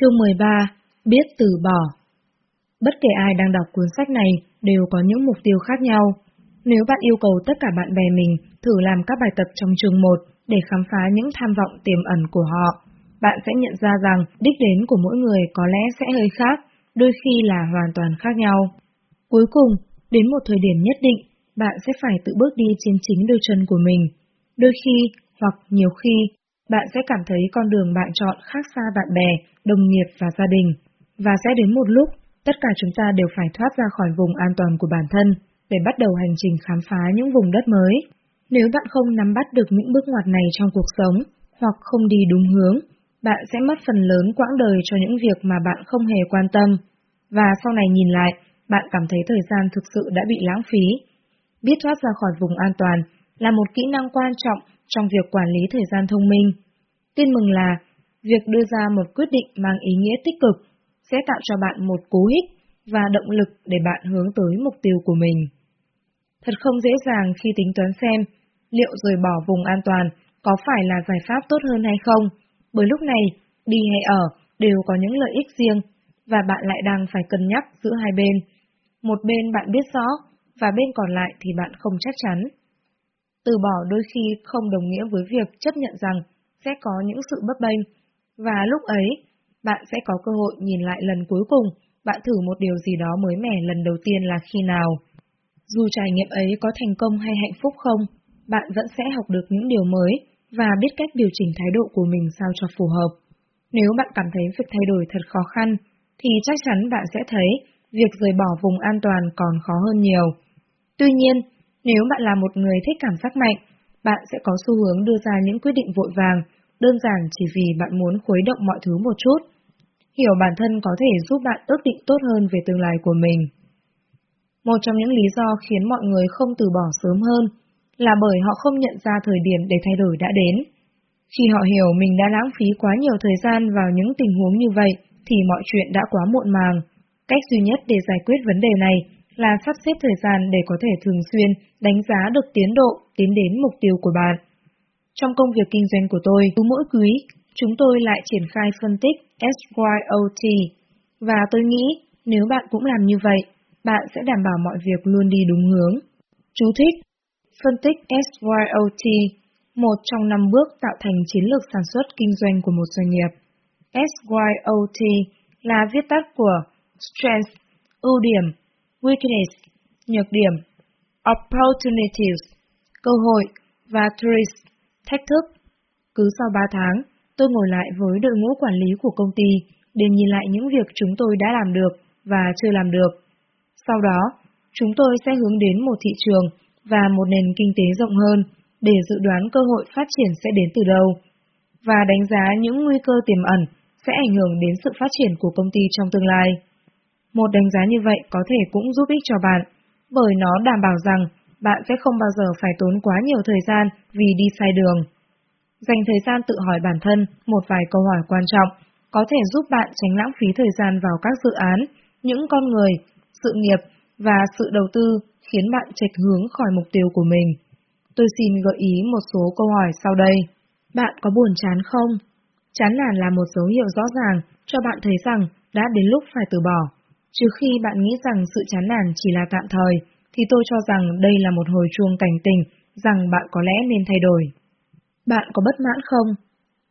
Chương 13 Biết từ bỏ Bất kể ai đang đọc cuốn sách này đều có những mục tiêu khác nhau. Nếu bạn yêu cầu tất cả bạn bè mình thử làm các bài tập trong chương 1 để khám phá những tham vọng tiềm ẩn của họ, bạn sẽ nhận ra rằng đích đến của mỗi người có lẽ sẽ hơi khác, đôi khi là hoàn toàn khác nhau. Cuối cùng, đến một thời điểm nhất định, bạn sẽ phải tự bước đi trên chính đôi chân của mình. Đôi khi, hoặc nhiều khi, bạn sẽ cảm thấy con đường bạn chọn khác xa bạn bè, đồng nghiệp và gia đình. Và sẽ đến một lúc, tất cả chúng ta đều phải thoát ra khỏi vùng an toàn của bản thân để bắt đầu hành trình khám phá những vùng đất mới. Nếu bạn không nắm bắt được những bước ngoặt này trong cuộc sống, hoặc không đi đúng hướng, bạn sẽ mất phần lớn quãng đời cho những việc mà bạn không hề quan tâm. Và sau này nhìn lại, bạn cảm thấy thời gian thực sự đã bị lãng phí. Biết thoát ra khỏi vùng an toàn là một kỹ năng quan trọng trong việc quản lý thời gian thông minh. Tin mừng là, việc đưa ra một quyết định mang ý nghĩa tích cực sẽ tạo cho bạn một cú hích và động lực để bạn hướng tới mục tiêu của mình. Thật không dễ dàng khi tính toán xem liệu rời bỏ vùng an toàn có phải là giải pháp tốt hơn hay không, bởi lúc này, đi hay ở đều có những lợi ích riêng, và bạn lại đang phải cân nhắc giữa hai bên. Một bên bạn biết rõ, và bên còn lại thì bạn không chắc chắn. Từ bỏ đôi khi không đồng nghĩa với việc chấp nhận rằng sẽ có những sự bất bênh, và lúc ấy, bạn sẽ có cơ hội nhìn lại lần cuối cùng, bạn thử một điều gì đó mới mẻ lần đầu tiên là khi nào. Dù trải nghiệm ấy có thành công hay hạnh phúc không, bạn vẫn sẽ học được những điều mới và biết cách điều chỉnh thái độ của mình sao cho phù hợp. Nếu bạn cảm thấy việc thay đổi thật khó khăn, thì chắc chắn bạn sẽ thấy việc rời bỏ vùng an toàn còn khó hơn nhiều. Tuy nhiên, nếu bạn là một người thích cảm giác mạnh, bạn sẽ có xu hướng đưa ra những quyết định vội vàng, đơn giản chỉ vì bạn muốn khuấy động mọi thứ một chút. Hiểu bản thân có thể giúp bạn ước định tốt hơn về tương lai của mình. Một trong những lý do khiến mọi người không từ bỏ sớm hơn là bởi họ không nhận ra thời điểm để thay đổi đã đến. Khi họ hiểu mình đã lãng phí quá nhiều thời gian vào những tình huống như vậy, thì mọi chuyện đã quá muộn màng. Cách duy nhất để giải quyết vấn đề này là sắp xếp thời gian để có thể thường xuyên đánh giá được tiến độ tiến đến mục tiêu của bạn. Trong công việc kinh doanh của tôi, cứ mỗi quý, chúng tôi lại triển khai phân tích SYOT, và tôi nghĩ nếu bạn cũng làm như vậy, bạn sẽ đảm bảo mọi việc luôn đi đúng hướng. Chú thích Phân tích SYOT, một trong năm bước tạo thành chiến lược sản xuất kinh doanh của một doanh nghiệp. SYOT là viết tắt của Strength, ưu điểm, Weakness, nhược điểm, Opportunities, cơ hội và Threats, thách thức. Cứ sau 3 tháng, tôi ngồi lại với đội ngũ quản lý của công ty để nhìn lại những việc chúng tôi đã làm được và chưa làm được. Sau đó, chúng tôi sẽ hướng đến một thị trường và một nền kinh tế rộng hơn để dự đoán cơ hội phát triển sẽ đến từ đâu, và đánh giá những nguy cơ tiềm ẩn sẽ ảnh hưởng đến sự phát triển của công ty trong tương lai. Một đánh giá như vậy có thể cũng giúp ích cho bạn, bởi nó đảm bảo rằng bạn sẽ không bao giờ phải tốn quá nhiều thời gian vì đi sai đường. Dành thời gian tự hỏi bản thân một vài câu hỏi quan trọng có thể giúp bạn tránh lãng phí thời gian vào các dự án, những con người, sự nghiệp và sự đầu tư khiến bạn chệch hướng khỏi mục tiêu của mình. Tôi xin gợi ý một số câu hỏi sau đây. Bạn có buồn chán không? Chán nản là một dấu hiệu rõ ràng cho bạn thấy rằng đã đến lúc phải từ bỏ. Trừ khi bạn nghĩ rằng sự chán nản chỉ là tạm thời, thì tôi cho rằng đây là một hồi chuông cảnh tình rằng bạn có lẽ nên thay đổi. Bạn có bất mãn không?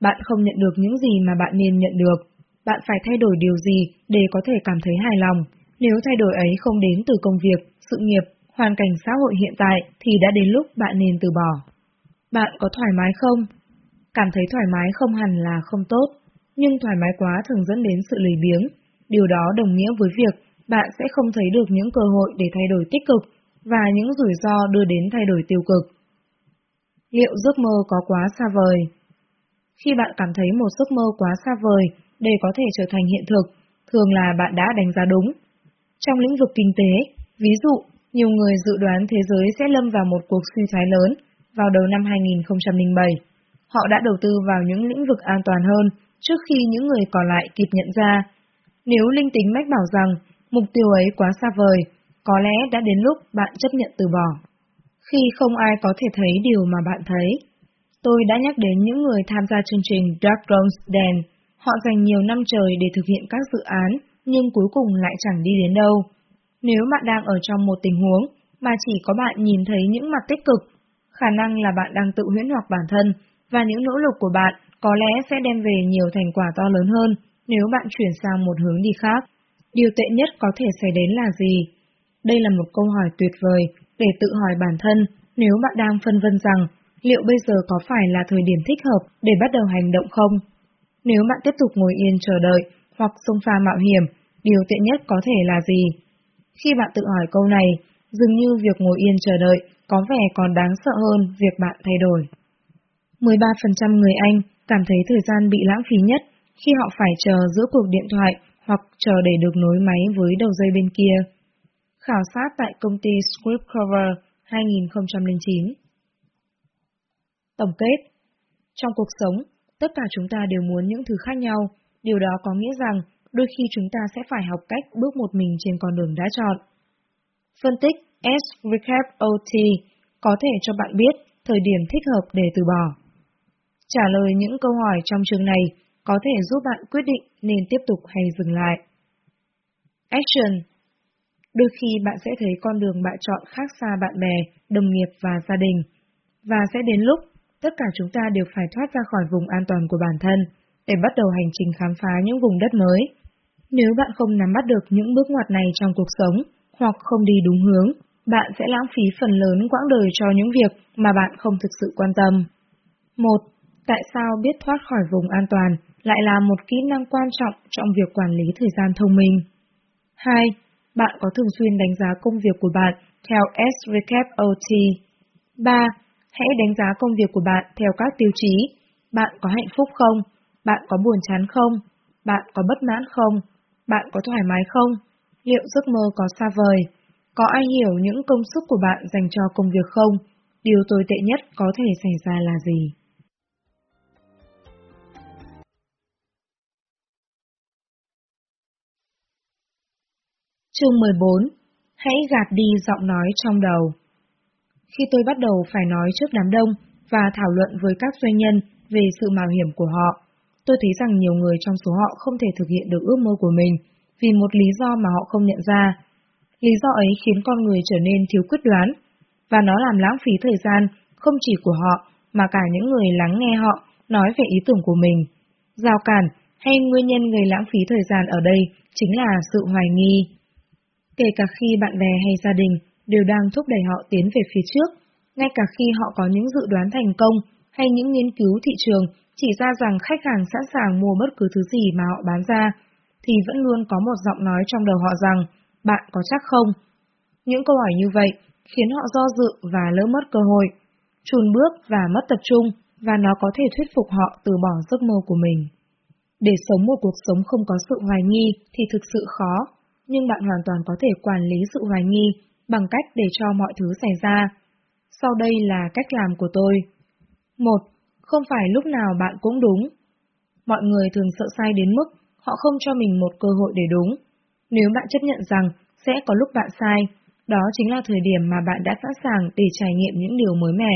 Bạn không nhận được những gì mà bạn nên nhận được. Bạn phải thay đổi điều gì để có thể cảm thấy hài lòng. Nếu thay đổi ấy không đến từ công việc, sự nghiệp, hoàn cảnh xã hội hiện tại thì đã đến lúc bạn nên từ bỏ. Bạn có thoải mái không? Cảm thấy thoải mái không hẳn là không tốt, nhưng thoải mái quá thường dẫn đến sự lười biếng. Điều đó đồng nghĩa với việc bạn sẽ không thấy được những cơ hội để thay đổi tích cực và những rủi ro đưa đến thay đổi tiêu cực. Liệu giấc mơ có quá xa vời? Khi bạn cảm thấy một giấc mơ quá xa vời để có thể trở thành hiện thực, thường là bạn đã đánh giá đúng. Trong lĩnh vực kinh tế, ví dụ, nhiều người dự đoán thế giới sẽ lâm vào một cuộc suy thoái lớn vào đầu năm 2007. Họ đã đầu tư vào những lĩnh vực an toàn hơn trước khi những người còn lại kịp nhận ra. Nếu linh tính mách bảo rằng mục tiêu ấy quá xa vời, có lẽ đã đến lúc bạn chấp nhận từ bỏ. Khi không ai có thể thấy điều mà bạn thấy, tôi đã nhắc đến những người tham gia chương trình Dark Rose Den Họ dành nhiều năm trời để thực hiện các dự án, nhưng cuối cùng lại chẳng đi đến đâu. Nếu bạn đang ở trong một tình huống mà chỉ có bạn nhìn thấy những mặt tích cực, khả năng là bạn đang tự huyễn hoặc bản thân, và những nỗ lực của bạn có lẽ sẽ đem về nhiều thành quả to lớn hơn nếu bạn chuyển sang một hướng đi khác. Điều tệ nhất có thể xảy đến là gì? Đây là một câu hỏi tuyệt vời để tự hỏi bản thân nếu bạn đang phân vân rằng liệu bây giờ có phải là thời điểm thích hợp để bắt đầu hành động không? Nếu bạn tiếp tục ngồi yên chờ đợi hoặc xông pha mạo hiểm, điều tệ nhất có thể là gì? Khi bạn tự hỏi câu này, dường như việc ngồi yên chờ đợi có vẻ còn đáng sợ hơn việc bạn thay đổi. 13% người Anh cảm thấy thời gian bị lãng phí nhất khi họ phải chờ giữa cuộc điện thoại hoặc chờ để được nối máy với đầu dây bên kia. Khảo sát tại công ty Scriptcover 2009 Tổng kết Trong cuộc sống, tất cả chúng ta đều muốn những thứ khác nhau, điều đó có nghĩa rằng đôi khi chúng ta sẽ phải học cách bước một mình trên con đường đã chọn. Phân tích S. Recap OT có thể cho bạn biết thời điểm thích hợp để từ bỏ. Trả lời những câu hỏi trong chương này có thể giúp bạn quyết định nên tiếp tục hay dừng lại. Action Đôi khi bạn sẽ thấy con đường bạn chọn khác xa bạn bè, đồng nghiệp và gia đình. Và sẽ đến lúc tất cả chúng ta đều phải thoát ra khỏi vùng an toàn của bản thân để bắt đầu hành trình khám phá những vùng đất mới. Nếu bạn không nắm bắt được những bước ngoặt này trong cuộc sống, hoặc không đi đúng hướng, bạn sẽ lãng phí phần lớn quãng đời cho những việc mà bạn không thực sự quan tâm. 1. Tại sao biết thoát khỏi vùng an toàn lại là một kỹ năng quan trọng trong việc quản lý thời gian thông minh? 2. Bạn có thường xuyên đánh giá công việc của bạn theo SVKOT. 3. Hãy đánh giá công việc của bạn theo các tiêu chí. Bạn có hạnh phúc không? Bạn có buồn chán không? Bạn có bất mãn không? Bạn có thoải mái không? Liệu giấc mơ có xa vời? Có ai hiểu những công sức của bạn dành cho công việc không? Điều tồi tệ nhất có thể xảy ra là gì? Chương 14 Hãy gạt đi giọng nói trong đầu Khi tôi bắt đầu phải nói trước đám đông và thảo luận với các doanh nhân về sự mạo hiểm của họ, tôi thấy rằng nhiều người trong số họ không thể thực hiện được ước mơ của mình vì một lý do mà họ không nhận ra. Lý do ấy khiến con người trở nên thiếu quyết đoán, và nó làm lãng phí thời gian không chỉ của họ mà cả những người lắng nghe họ nói về ý tưởng của mình. Giao cản hay nguyên nhân gây lãng phí thời gian ở đây chính là sự hoài nghi. Kể cả khi bạn bè hay gia đình đều đang thúc đẩy họ tiến về phía trước, ngay cả khi họ có những dự đoán thành công hay những nghiên cứu thị trường chỉ ra rằng khách hàng sẵn sàng mua bất cứ thứ gì mà họ bán ra, thì vẫn luôn có một giọng nói trong đầu họ rằng, bạn có chắc không? Những câu hỏi như vậy khiến họ do dự và lỡ mất cơ hội, chùn bước và mất tập trung, và nó có thể thuyết phục họ từ bỏ giấc mơ của mình. Để sống một cuộc sống không có sự hoài nghi thì thực sự khó, nhưng bạn hoàn toàn có thể quản lý sự hoài nghi bằng cách để cho mọi thứ xảy ra. Sau đây là cách làm của tôi. 1. Không phải lúc nào bạn cũng đúng. Mọi người thường sợ sai đến mức họ không cho mình một cơ hội để đúng. Nếu bạn chấp nhận rằng sẽ có lúc bạn sai, đó chính là thời điểm mà bạn đã sẵn sàng để trải nghiệm những điều mới mẻ.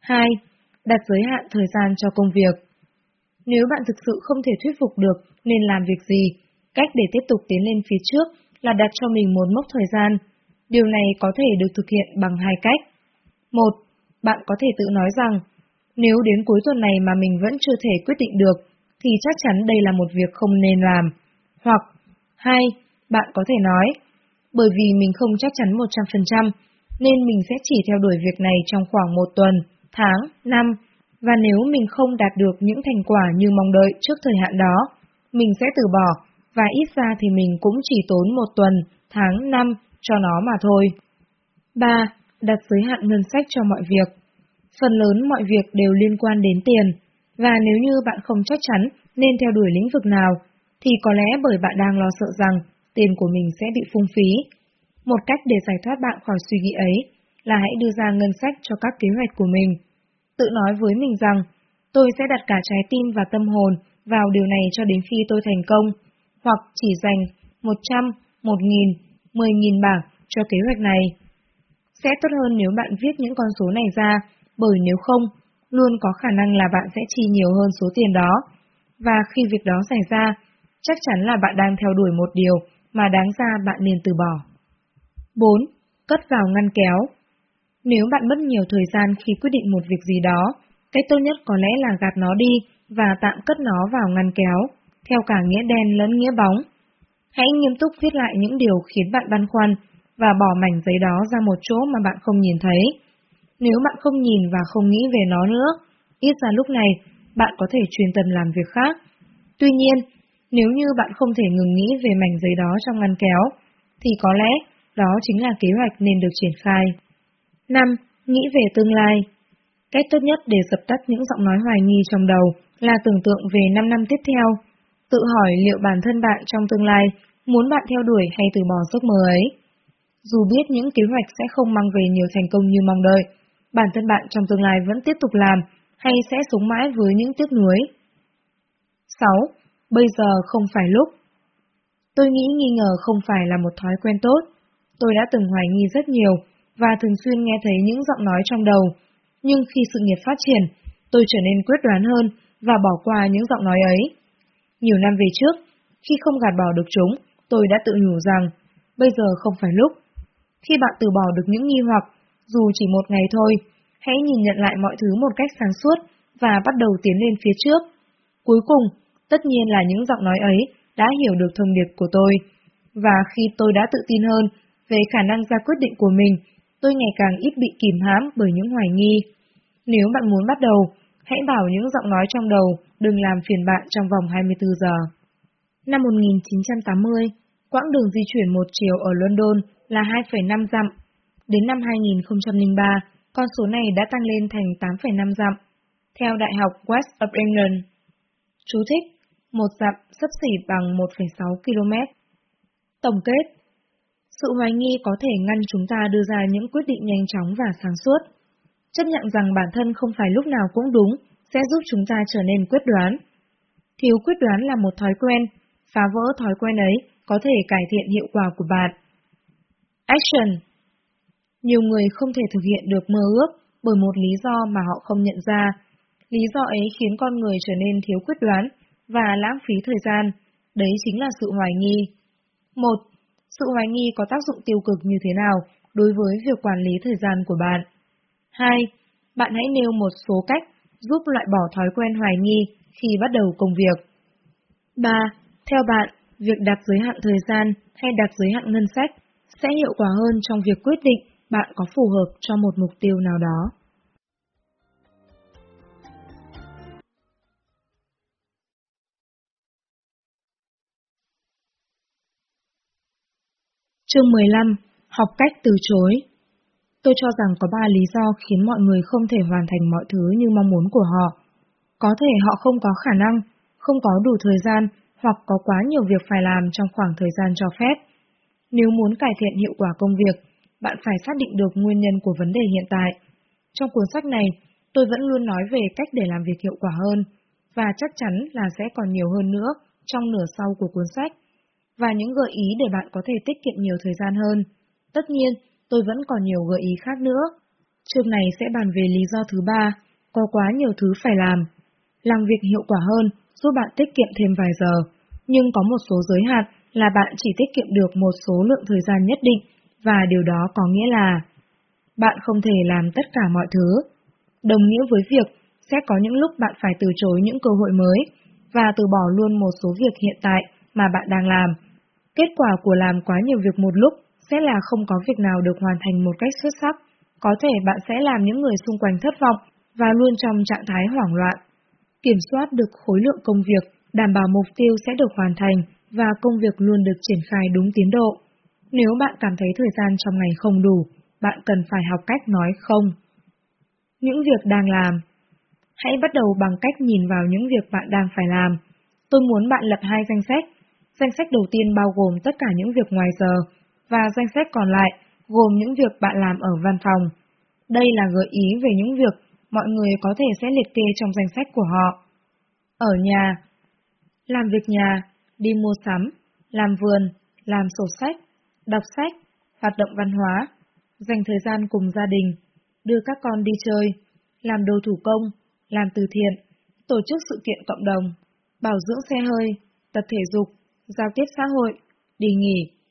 2. Đặt giới hạn thời gian cho công việc. Nếu bạn thực sự không thể thuyết phục được nên làm việc gì, cách để tiếp tục tiến lên phía trước là đặt cho mình một mốc thời gian. Điều này có thể được thực hiện bằng hai cách. Một, bạn có thể tự nói rằng, nếu đến cuối tuần này mà mình vẫn chưa thể quyết định được, thì chắc chắn đây là một việc không nên làm. Hoặc, hai, bạn có thể nói, bởi vì mình không chắc chắn 100%, nên mình sẽ chỉ theo đuổi việc này trong khoảng một tuần, tháng, năm, và nếu mình không đạt được những thành quả như mong đợi trước thời hạn đó, mình sẽ từ bỏ, và ít ra thì mình cũng chỉ tốn một tuần, tháng, năm cho nó mà thôi. 3. Đặt giới hạn ngân sách cho mọi việc. Phần lớn mọi việc đều liên quan đến tiền, và nếu như bạn không chắc chắn nên theo đuổi lĩnh vực nào, thì có lẽ bởi bạn đang lo sợ rằng tiền của mình sẽ bị phung phí. Một cách để giải thoát bạn khỏi suy nghĩ ấy là hãy đưa ra ngân sách cho các kế hoạch của mình. Tự nói với mình rằng, tôi sẽ đặt cả trái tim và tâm hồn vào điều này cho đến khi tôi thành công, hoặc chỉ dành 100, 1.000, 10.000 bảng cho kế hoạch này. Sẽ tốt hơn nếu bạn viết những con số này ra, bởi nếu không, luôn có khả năng là bạn sẽ chi nhiều hơn số tiền đó. và khi việc đó xảy ra, chắc chắn là bạn đang theo đuổi một điều mà đáng ra bạn nên từ bỏ. 4. Cất vào ngăn kéo Nếu bạn mất nhiều thời gian khi quyết định một việc gì đó, cách tốt nhất có lẽ là gạt nó đi và tạm cất nó vào ngăn kéo, theo cả nghĩa đen lẫn nghĩa bóng. Hãy nghiêm túc viết lại những điều khiến bạn băn khoăn và bỏ mảnh giấy đó ra một chỗ mà bạn không nhìn thấy. Nếu bạn không nhìn và không nghĩ về nó nữa, ít ra lúc này bạn có thể truyền tâm làm việc khác. Tuy nhiên, nếu như bạn không thể ngừng nghĩ về mảnh giấy đó trong ngăn kéo, thì có lẽ đó chính là kế hoạch nên được triển khai. 5. Nghĩ về tương lai Cách tốt nhất để dập tắt những giọng nói hoài nghi trong đầu là tưởng tượng về 5 năm tiếp theo. Tự hỏi liệu bản thân bạn trong tương lai muốn bạn theo đuổi hay từ bỏ giấc mơ ấy. Dù biết những kế hoạch sẽ không mang về nhiều thành công như mong đợi, bản thân bạn trong tương lai vẫn tiếp tục làm hay sẽ sống mãi với những tiếc nuối. 6. Bây giờ không phải lúc Tôi nghĩ nghi ngờ không phải là một thói quen tốt. Tôi đã từng hoài nghi rất nhiều và thường xuyên nghe thấy những giọng nói trong đầu, nhưng khi sự nghiệp phát triển, tôi trở nên quyết đoán hơn và bỏ qua những giọng nói ấy. Nhiều năm về trước, khi không gạt bỏ được chúng, tôi đã tự nhủ rằng, bây giờ không phải lúc. Khi bạn từ bỏ được những nghi hoặc, dù chỉ một ngày thôi, hãy nhìn nhận lại mọi thứ một cách sáng suốt và bắt đầu tiến lên phía trước. Cuối cùng, tất nhiên là những giọng nói ấy đã hiểu được thông điệp của tôi. Và khi tôi đã tự tin hơn về khả năng ra quyết định của mình, tôi ngày càng ít bị kìm hãm bởi những hoài nghi. Nếu bạn muốn bắt đầu, hãy bảo những giọng nói trong đầu đừng làm phiền bạn trong vòng 24 giờ. Năm 1980, quãng đường di chuyển một chiều ở London là 2,5 dặm. Đến năm 2003, con số này đã tăng lên thành 8,5 dặm, theo Đại học West of England. Chú thích, một dặm sấp xỉ bằng 1,6 km. Tổng kết Sự hoài nghi có thể ngăn chúng ta đưa ra những quyết định nhanh chóng và sáng suốt. Chấp nhận rằng bản thân không phải lúc nào cũng đúng sẽ giúp chúng ta trở nên quyết đoán. Thiếu quyết đoán là một thói quen, phá vỡ thói quen ấy có thể cải thiện hiệu quả của bạn. Action Nhiều người không thể thực hiện được mơ ước bởi một lý do mà họ không nhận ra. Lý do ấy khiến con người trở nên thiếu quyết đoán và lãng phí thời gian, đấy chính là sự hoài nghi. Một, Sự hoài nghi có tác dụng tiêu cực như thế nào đối với việc quản lý thời gian của bạn? 2. Bạn hãy nêu một số cách giúp loại bỏ thói quen hoài nghi khi bắt đầu công việc. 3. Theo bạn, việc đặt giới hạn thời gian hay đặt giới hạn ngân sách sẽ hiệu quả hơn trong việc quyết định bạn có phù hợp cho một mục tiêu nào đó. Chương 15. Học cách từ chối Tôi cho rằng có ba lý do khiến mọi người không thể hoàn thành mọi thứ như mong muốn của họ. Có thể họ không có khả năng, không có đủ thời gian hoặc có quá nhiều việc phải làm trong khoảng thời gian cho phép. Nếu muốn cải thiện hiệu quả công việc, bạn phải xác định được nguyên nhân của vấn đề hiện tại. Trong cuốn sách này, tôi vẫn luôn nói về cách để làm việc hiệu quả hơn, và chắc chắn là sẽ còn nhiều hơn nữa trong nửa sau của cuốn sách, và những gợi ý để bạn có thể tiết kiệm nhiều thời gian hơn. Tất nhiên, tôi vẫn còn nhiều gợi ý khác nữa. Chương này sẽ bàn về lý do thứ ba, có quá nhiều thứ phải làm. Làm việc hiệu quả hơn, giúp bạn tiết kiệm thêm vài giờ, nhưng có một số giới hạn là bạn chỉ tiết kiệm được một số lượng thời gian nhất định, và điều đó có nghĩa là bạn không thể làm tất cả mọi thứ. Đồng nghĩa với việc sẽ có những lúc bạn phải từ chối những cơ hội mới và từ bỏ luôn một số việc hiện tại mà bạn đang làm. Kết quả của làm quá nhiều việc một lúc sẽ là không có việc nào được hoàn thành một cách xuất sắc. Có thể bạn sẽ làm những người xung quanh thất vọng và luôn trong trạng thái hoảng loạn. Kiểm soát được khối lượng công việc, đảm bảo mục tiêu sẽ được hoàn thành và công việc luôn được triển khai đúng tiến độ. Nếu bạn cảm thấy thời gian trong ngày không đủ, bạn cần phải học cách nói không. Những việc đang làm Hãy bắt đầu bằng cách nhìn vào những việc bạn đang phải làm. Tôi muốn bạn lập hai danh sách. Danh sách đầu tiên bao gồm tất cả những việc ngoài giờ, và danh sách còn lại gồm những việc bạn làm ở văn phòng. Đây là gợi ý về những việc mọi người có thể sẽ liệt kê trong danh sách của họ. Ở nhà, làm việc nhà, đi mua sắm, làm vườn, làm sổ sách, đọc sách, hoạt động văn hóa, dành thời gian cùng gia đình, đưa các con đi chơi, làm đồ thủ công, làm từ thiện, tổ chức sự kiện cộng đồng. bảo dưỡng xe hơi, tập thể dục, giao tiếp xã hội, đi nghỉ.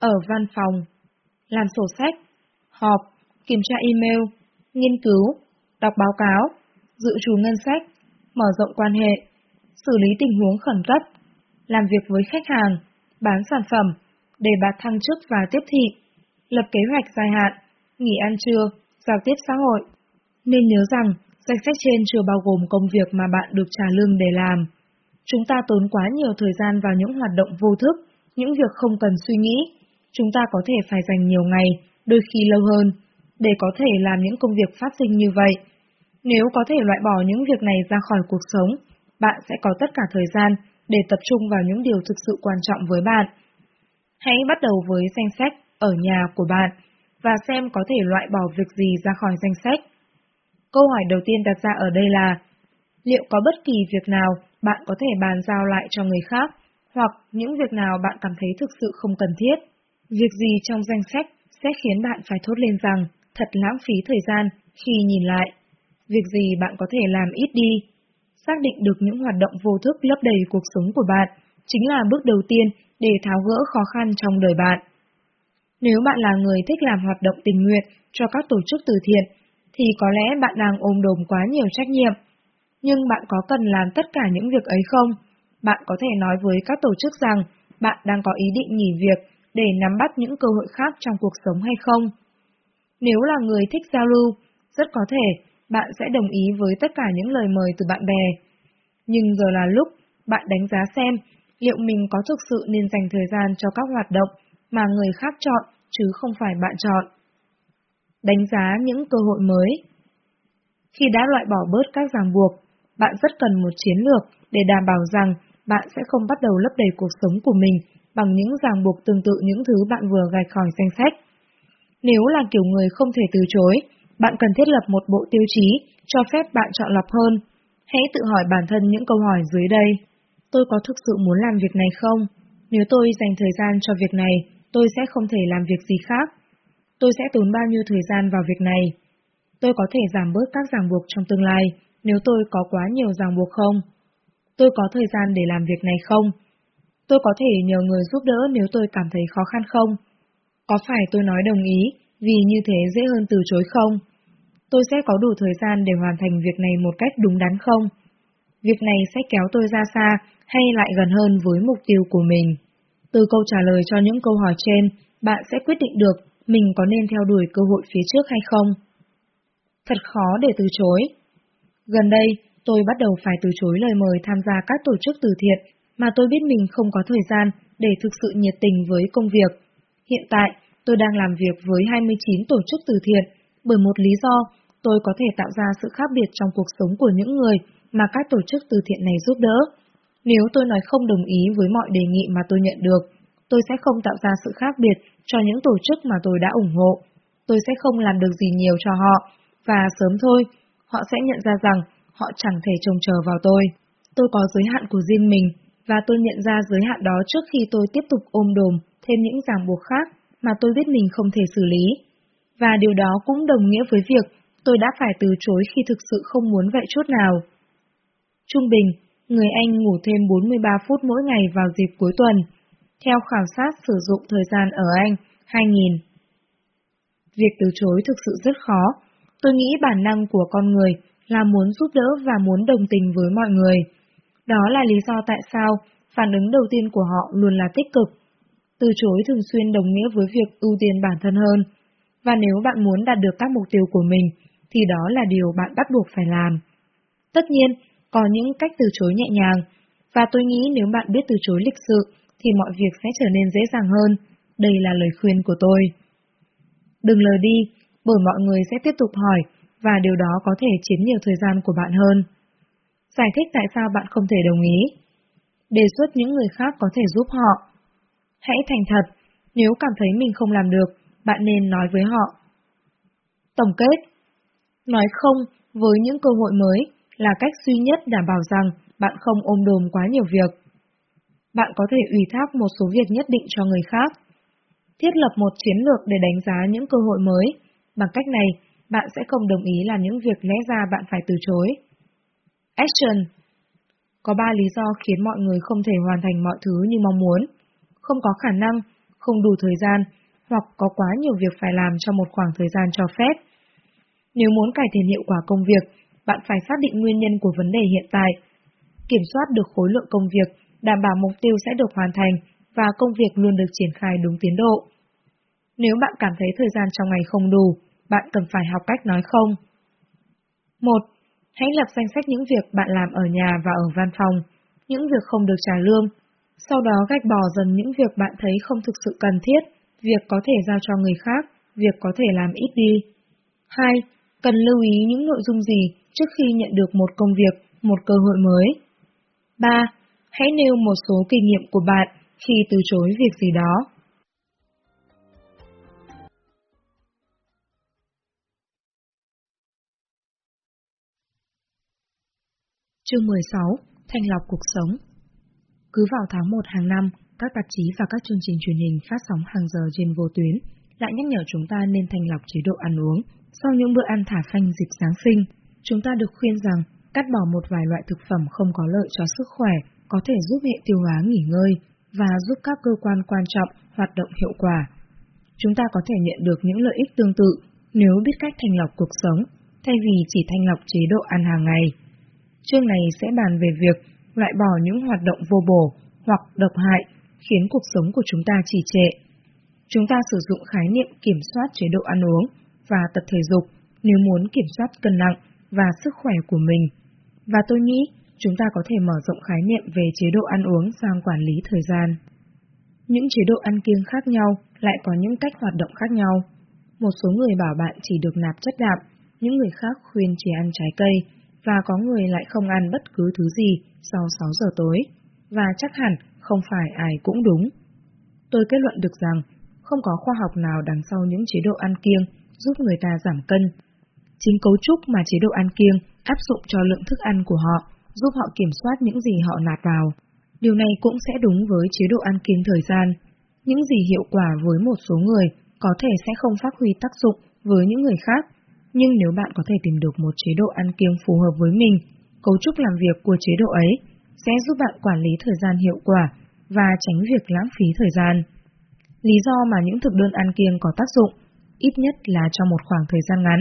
Ở văn phòng, làm sổ sách, họp, kiểm tra email, nghiên cứu, đọc báo cáo, dự trù ngân sách, mở rộng quan hệ, xử lý tình huống khẩn cấp, làm việc với khách hàng, bán sản phẩm, đề bạt thăng chức và tiếp thị, lập kế hoạch dài hạn, nghỉ ăn trưa, giao tiếp xã hội. Nên nhớ rằng, danh sách trên chưa bao gồm công việc mà bạn được trả lương để làm. Chúng ta tốn quá nhiều thời gian vào những hoạt động vô thức, những việc không cần suy nghĩ. Chúng ta có thể phải dành nhiều ngày, đôi khi lâu hơn, để có thể làm những công việc phát sinh như vậy. Nếu có thể loại bỏ những việc này ra khỏi cuộc sống, bạn sẽ có tất cả thời gian để tập trung vào những điều thực sự quan trọng với bạn. Hãy bắt đầu với danh sách ở nhà của bạn và xem có thể loại bỏ việc gì ra khỏi danh sách. Câu hỏi đầu tiên đặt ra ở đây là, liệu có bất kỳ việc nào bạn có thể bàn giao lại cho người khác, hoặc những việc nào bạn cảm thấy thực sự không cần thiết? Việc gì trong danh sách sẽ khiến bạn phải thốt lên rằng, thật lãng phí thời gian khi nhìn lại? Việc gì bạn có thể làm ít đi? Xác định được những hoạt động vô thức lấp đầy cuộc sống của bạn chính là bước đầu tiên để tháo gỡ khó khăn trong đời bạn. Nếu bạn là người thích làm hoạt động tình nguyện cho các tổ chức từ thiện, thì có lẽ bạn đang ôm đồm quá nhiều trách nhiệm. Nhưng bạn có cần làm tất cả những việc ấy không? Bạn có thể nói với các tổ chức rằng bạn đang có ý định nghỉ việc để nắm bắt những cơ hội khác trong cuộc sống hay không? Nếu là người thích giao lưu, rất có thể bạn sẽ đồng ý với tất cả những lời mời từ bạn bè. Nhưng giờ là lúc bạn đánh giá xem liệu mình có thực sự nên dành thời gian cho các hoạt động mà người khác chọn chứ không phải bạn chọn. Đánh giá những cơ hội mới Khi đã loại bỏ bớt các ràng buộc, bạn rất cần một chiến lược để đảm bảo rằng bạn sẽ không bắt đầu lấp đầy cuộc sống của mình bằng những ràng buộc tương tự những thứ bạn vừa gạch khỏi danh sách. Nếu là kiểu người không thể từ chối, bạn cần thiết lập một bộ tiêu chí cho phép bạn chọn lọc hơn. Hãy tự hỏi bản thân những câu hỏi dưới đây. Tôi có thực sự muốn làm việc này không? Nếu tôi dành thời gian cho việc này, tôi sẽ không thể làm việc gì khác. Tôi sẽ tốn bao nhiêu thời gian vào việc này? Tôi có thể giảm bớt các ràng buộc trong tương lai nếu tôi có quá nhiều ràng buộc không? Tôi có thời gian để làm việc này không? Tôi có thể nhờ người giúp đỡ nếu tôi cảm thấy khó khăn không? Có phải tôi nói đồng ý vì như thế dễ hơn từ chối không? Tôi sẽ có đủ thời gian để hoàn thành việc này một cách đúng đắn không? Việc này sẽ kéo tôi ra xa hay lại gần hơn với mục tiêu của mình? Từ câu trả lời cho những câu hỏi trên, bạn sẽ quyết định được mình có nên theo đuổi cơ hội phía trước hay không. Thật khó để từ chối. Gần đây, tôi bắt đầu phải từ chối lời mời tham gia các tổ chức từ thiện mà tôi biết mình không có thời gian để thực sự nhiệt tình với công việc. Hiện tại, tôi đang làm việc với 29 tổ chức từ thiện bởi một lý do tôi có thể tạo ra sự khác biệt trong cuộc sống của những người mà các tổ chức từ thiện này giúp đỡ. Nếu tôi nói không đồng ý với mọi đề nghị mà tôi nhận được, tôi sẽ không tạo ra sự khác biệt cho những tổ chức mà tôi đã ủng hộ. Tôi sẽ không làm được gì nhiều cho họ, và sớm thôi, họ sẽ nhận ra rằng họ chẳng thể trông chờ vào tôi. Tôi có giới hạn của riêng mình, và tôi nhận ra giới hạn đó trước khi tôi tiếp tục ôm đồm thêm những ràng buộc khác mà tôi biết mình không thể xử lý. Và điều đó cũng đồng nghĩa với việc tôi đã phải từ chối khi thực sự không muốn vậy chút nào. Trung bình, người Anh ngủ thêm 43 phút mỗi ngày vào dịp cuối tuần, theo khảo sát sử dụng thời gian ở Anh 2000. Việc từ chối thực sự rất khó. Tôi nghĩ bản năng của con người là muốn giúp đỡ và muốn đồng tình với mọi người. Đó là lý do tại sao phản ứng đầu tiên của họ luôn là tích cực. Từ chối thường xuyên đồng nghĩa với việc ưu tiên bản thân hơn. Và nếu bạn muốn đạt được các mục tiêu của mình, thì đó là điều bạn bắt buộc phải làm. Tất nhiên, có những cách từ chối nhẹ nhàng, và tôi nghĩ nếu bạn biết từ chối lịch sự, thì mọi việc sẽ trở nên dễ dàng hơn. Đây là lời khuyên của tôi. Đừng lờ đi, bởi mọi người sẽ tiếp tục hỏi, và điều đó có thể chiếm nhiều thời gian của bạn hơn. Giải thích tại sao bạn không thể đồng ý. Đề xuất những người khác có thể giúp họ. Hãy thành thật, nếu cảm thấy mình không làm được, bạn nên nói với họ. Tổng kết Nói không với những cơ hội mới là cách duy nhất đảm bảo rằng bạn không ôm đồm quá nhiều việc. Bạn có thể ủy thác một số việc nhất định cho người khác. Thiết lập một chiến lược để đánh giá những cơ hội mới. Bằng cách này, bạn sẽ không đồng ý làm những việc lẽ ra bạn phải từ chối. Action Có ba lý do khiến mọi người không thể hoàn thành mọi thứ như mong muốn. Không có khả năng, không đủ thời gian, hoặc có quá nhiều việc phải làm trong một khoảng thời gian cho phép. Nếu muốn cải thiện hiệu quả công việc, bạn phải xác định nguyên nhân của vấn đề hiện tại, kiểm soát được khối lượng công việc, đảm bảo mục tiêu sẽ được hoàn thành và công việc luôn được triển khai đúng tiến độ. Nếu bạn cảm thấy thời gian trong ngày không đủ, bạn cần phải học cách nói không. 1. Hãy lập danh sách những việc bạn làm ở nhà và ở văn phòng, những việc không được trả lương. Sau đó gạch bỏ dần những việc bạn thấy không thực sự cần thiết, việc có thể giao cho người khác, việc có thể làm ít đi. 2. Cần lưu ý những nội dung gì trước khi nhận được một công việc, một cơ hội mới. 3. Hãy nêu một số kinh nghiệm của bạn khi từ chối việc gì đó. Chương 16. Thanh lọc cuộc sống Cứ vào tháng 1 hàng năm, các tạp chí và các chương trình truyền hình phát sóng hàng giờ trên vô tuyến lại nhắc nhở chúng ta nên thanh lọc chế độ ăn uống sau những bữa ăn thả phanh dịp Giáng sinh. Chúng ta được khuyên rằng cắt bỏ một vài loại thực phẩm không có lợi cho sức khỏe có thể giúp hệ tiêu hóa nghỉ ngơi và giúp các cơ quan quan trọng hoạt động hiệu quả. Chúng ta có thể nhận được những lợi ích tương tự nếu biết cách thanh lọc cuộc sống, thay vì chỉ thanh lọc chế độ ăn hàng ngày. Chương này sẽ bàn về việc loại bỏ những hoạt động vô bổ hoặc độc hại khiến cuộc sống của chúng ta trì trệ. Chúng ta sử dụng khái niệm kiểm soát chế độ ăn uống và tập thể dục nếu muốn kiểm soát cân nặng và sức khỏe của mình. Và tôi nghĩ chúng ta có thể mở rộng khái niệm về chế độ ăn uống sang quản lý thời gian. Những chế độ ăn kiêng khác nhau lại có những cách hoạt động khác nhau. Một số người bảo bạn chỉ được nạp chất đạm, những người khác khuyên chỉ ăn trái cây, và có người lại không ăn bất cứ thứ gì sau 6 giờ tối, và chắc hẳn không phải ai cũng đúng. Tôi kết luận được rằng, không có khoa học nào đằng sau những chế độ ăn kiêng giúp người ta giảm cân. Chính cấu trúc mà chế độ ăn kiêng áp dụng cho lượng thức ăn của họ giúp họ kiểm soát những gì họ nạp vào. Điều này cũng sẽ đúng với chế độ ăn kiêng thời gian. Những gì hiệu quả với một số người có thể sẽ không phát huy tác dụng với những người khác, nhưng nếu bạn có thể tìm được một chế độ ăn kiêng phù hợp với mình, cấu trúc làm việc của chế độ ấy sẽ giúp bạn quản lý thời gian hiệu quả và tránh việc lãng phí thời gian. Lý do mà những thực đơn ăn kiêng có tác dụng, ít nhất là trong một khoảng thời gian ngắn,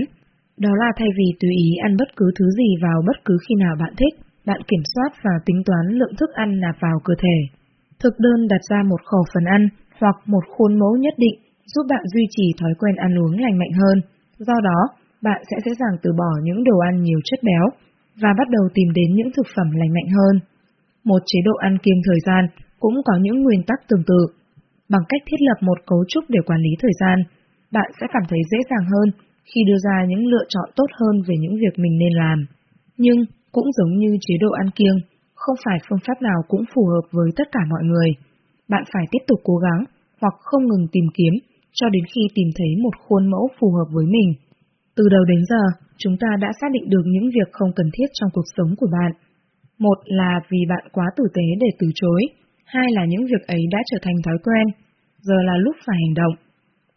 đó là thay vì tùy ý ăn bất cứ thứ gì vào bất cứ khi nào bạn thích, bạn kiểm soát và tính toán lượng thức ăn nạp vào cơ thể. Thực đơn đặt ra một khẩu phần ăn hoặc một khuôn mẫu nhất định giúp bạn duy trì thói quen ăn uống lành mạnh hơn. Do đó, bạn sẽ dễ dàng từ bỏ những đồ ăn nhiều chất béo và bắt đầu tìm đến những thực phẩm lành mạnh hơn. Một chế độ ăn kiêng thời gian cũng có những nguyên tắc tương tự. Bằng cách thiết lập một cấu trúc để quản lý thời gian, bạn sẽ cảm thấy dễ dàng hơn khi đưa ra những lựa chọn tốt hơn về những việc mình nên làm. Nhưng, cũng giống như chế độ ăn kiêng, không phải phương pháp nào cũng phù hợp với tất cả mọi người. Bạn phải tiếp tục cố gắng, hoặc không ngừng tìm kiếm, cho đến khi tìm thấy một khuôn mẫu phù hợp với mình. Từ đầu đến giờ, chúng ta đã xác định được những việc không cần thiết trong cuộc sống của bạn. Một là vì bạn quá tử tế để từ chối, hai là những việc ấy đã trở thành thói quen. Giờ là lúc phải hành động.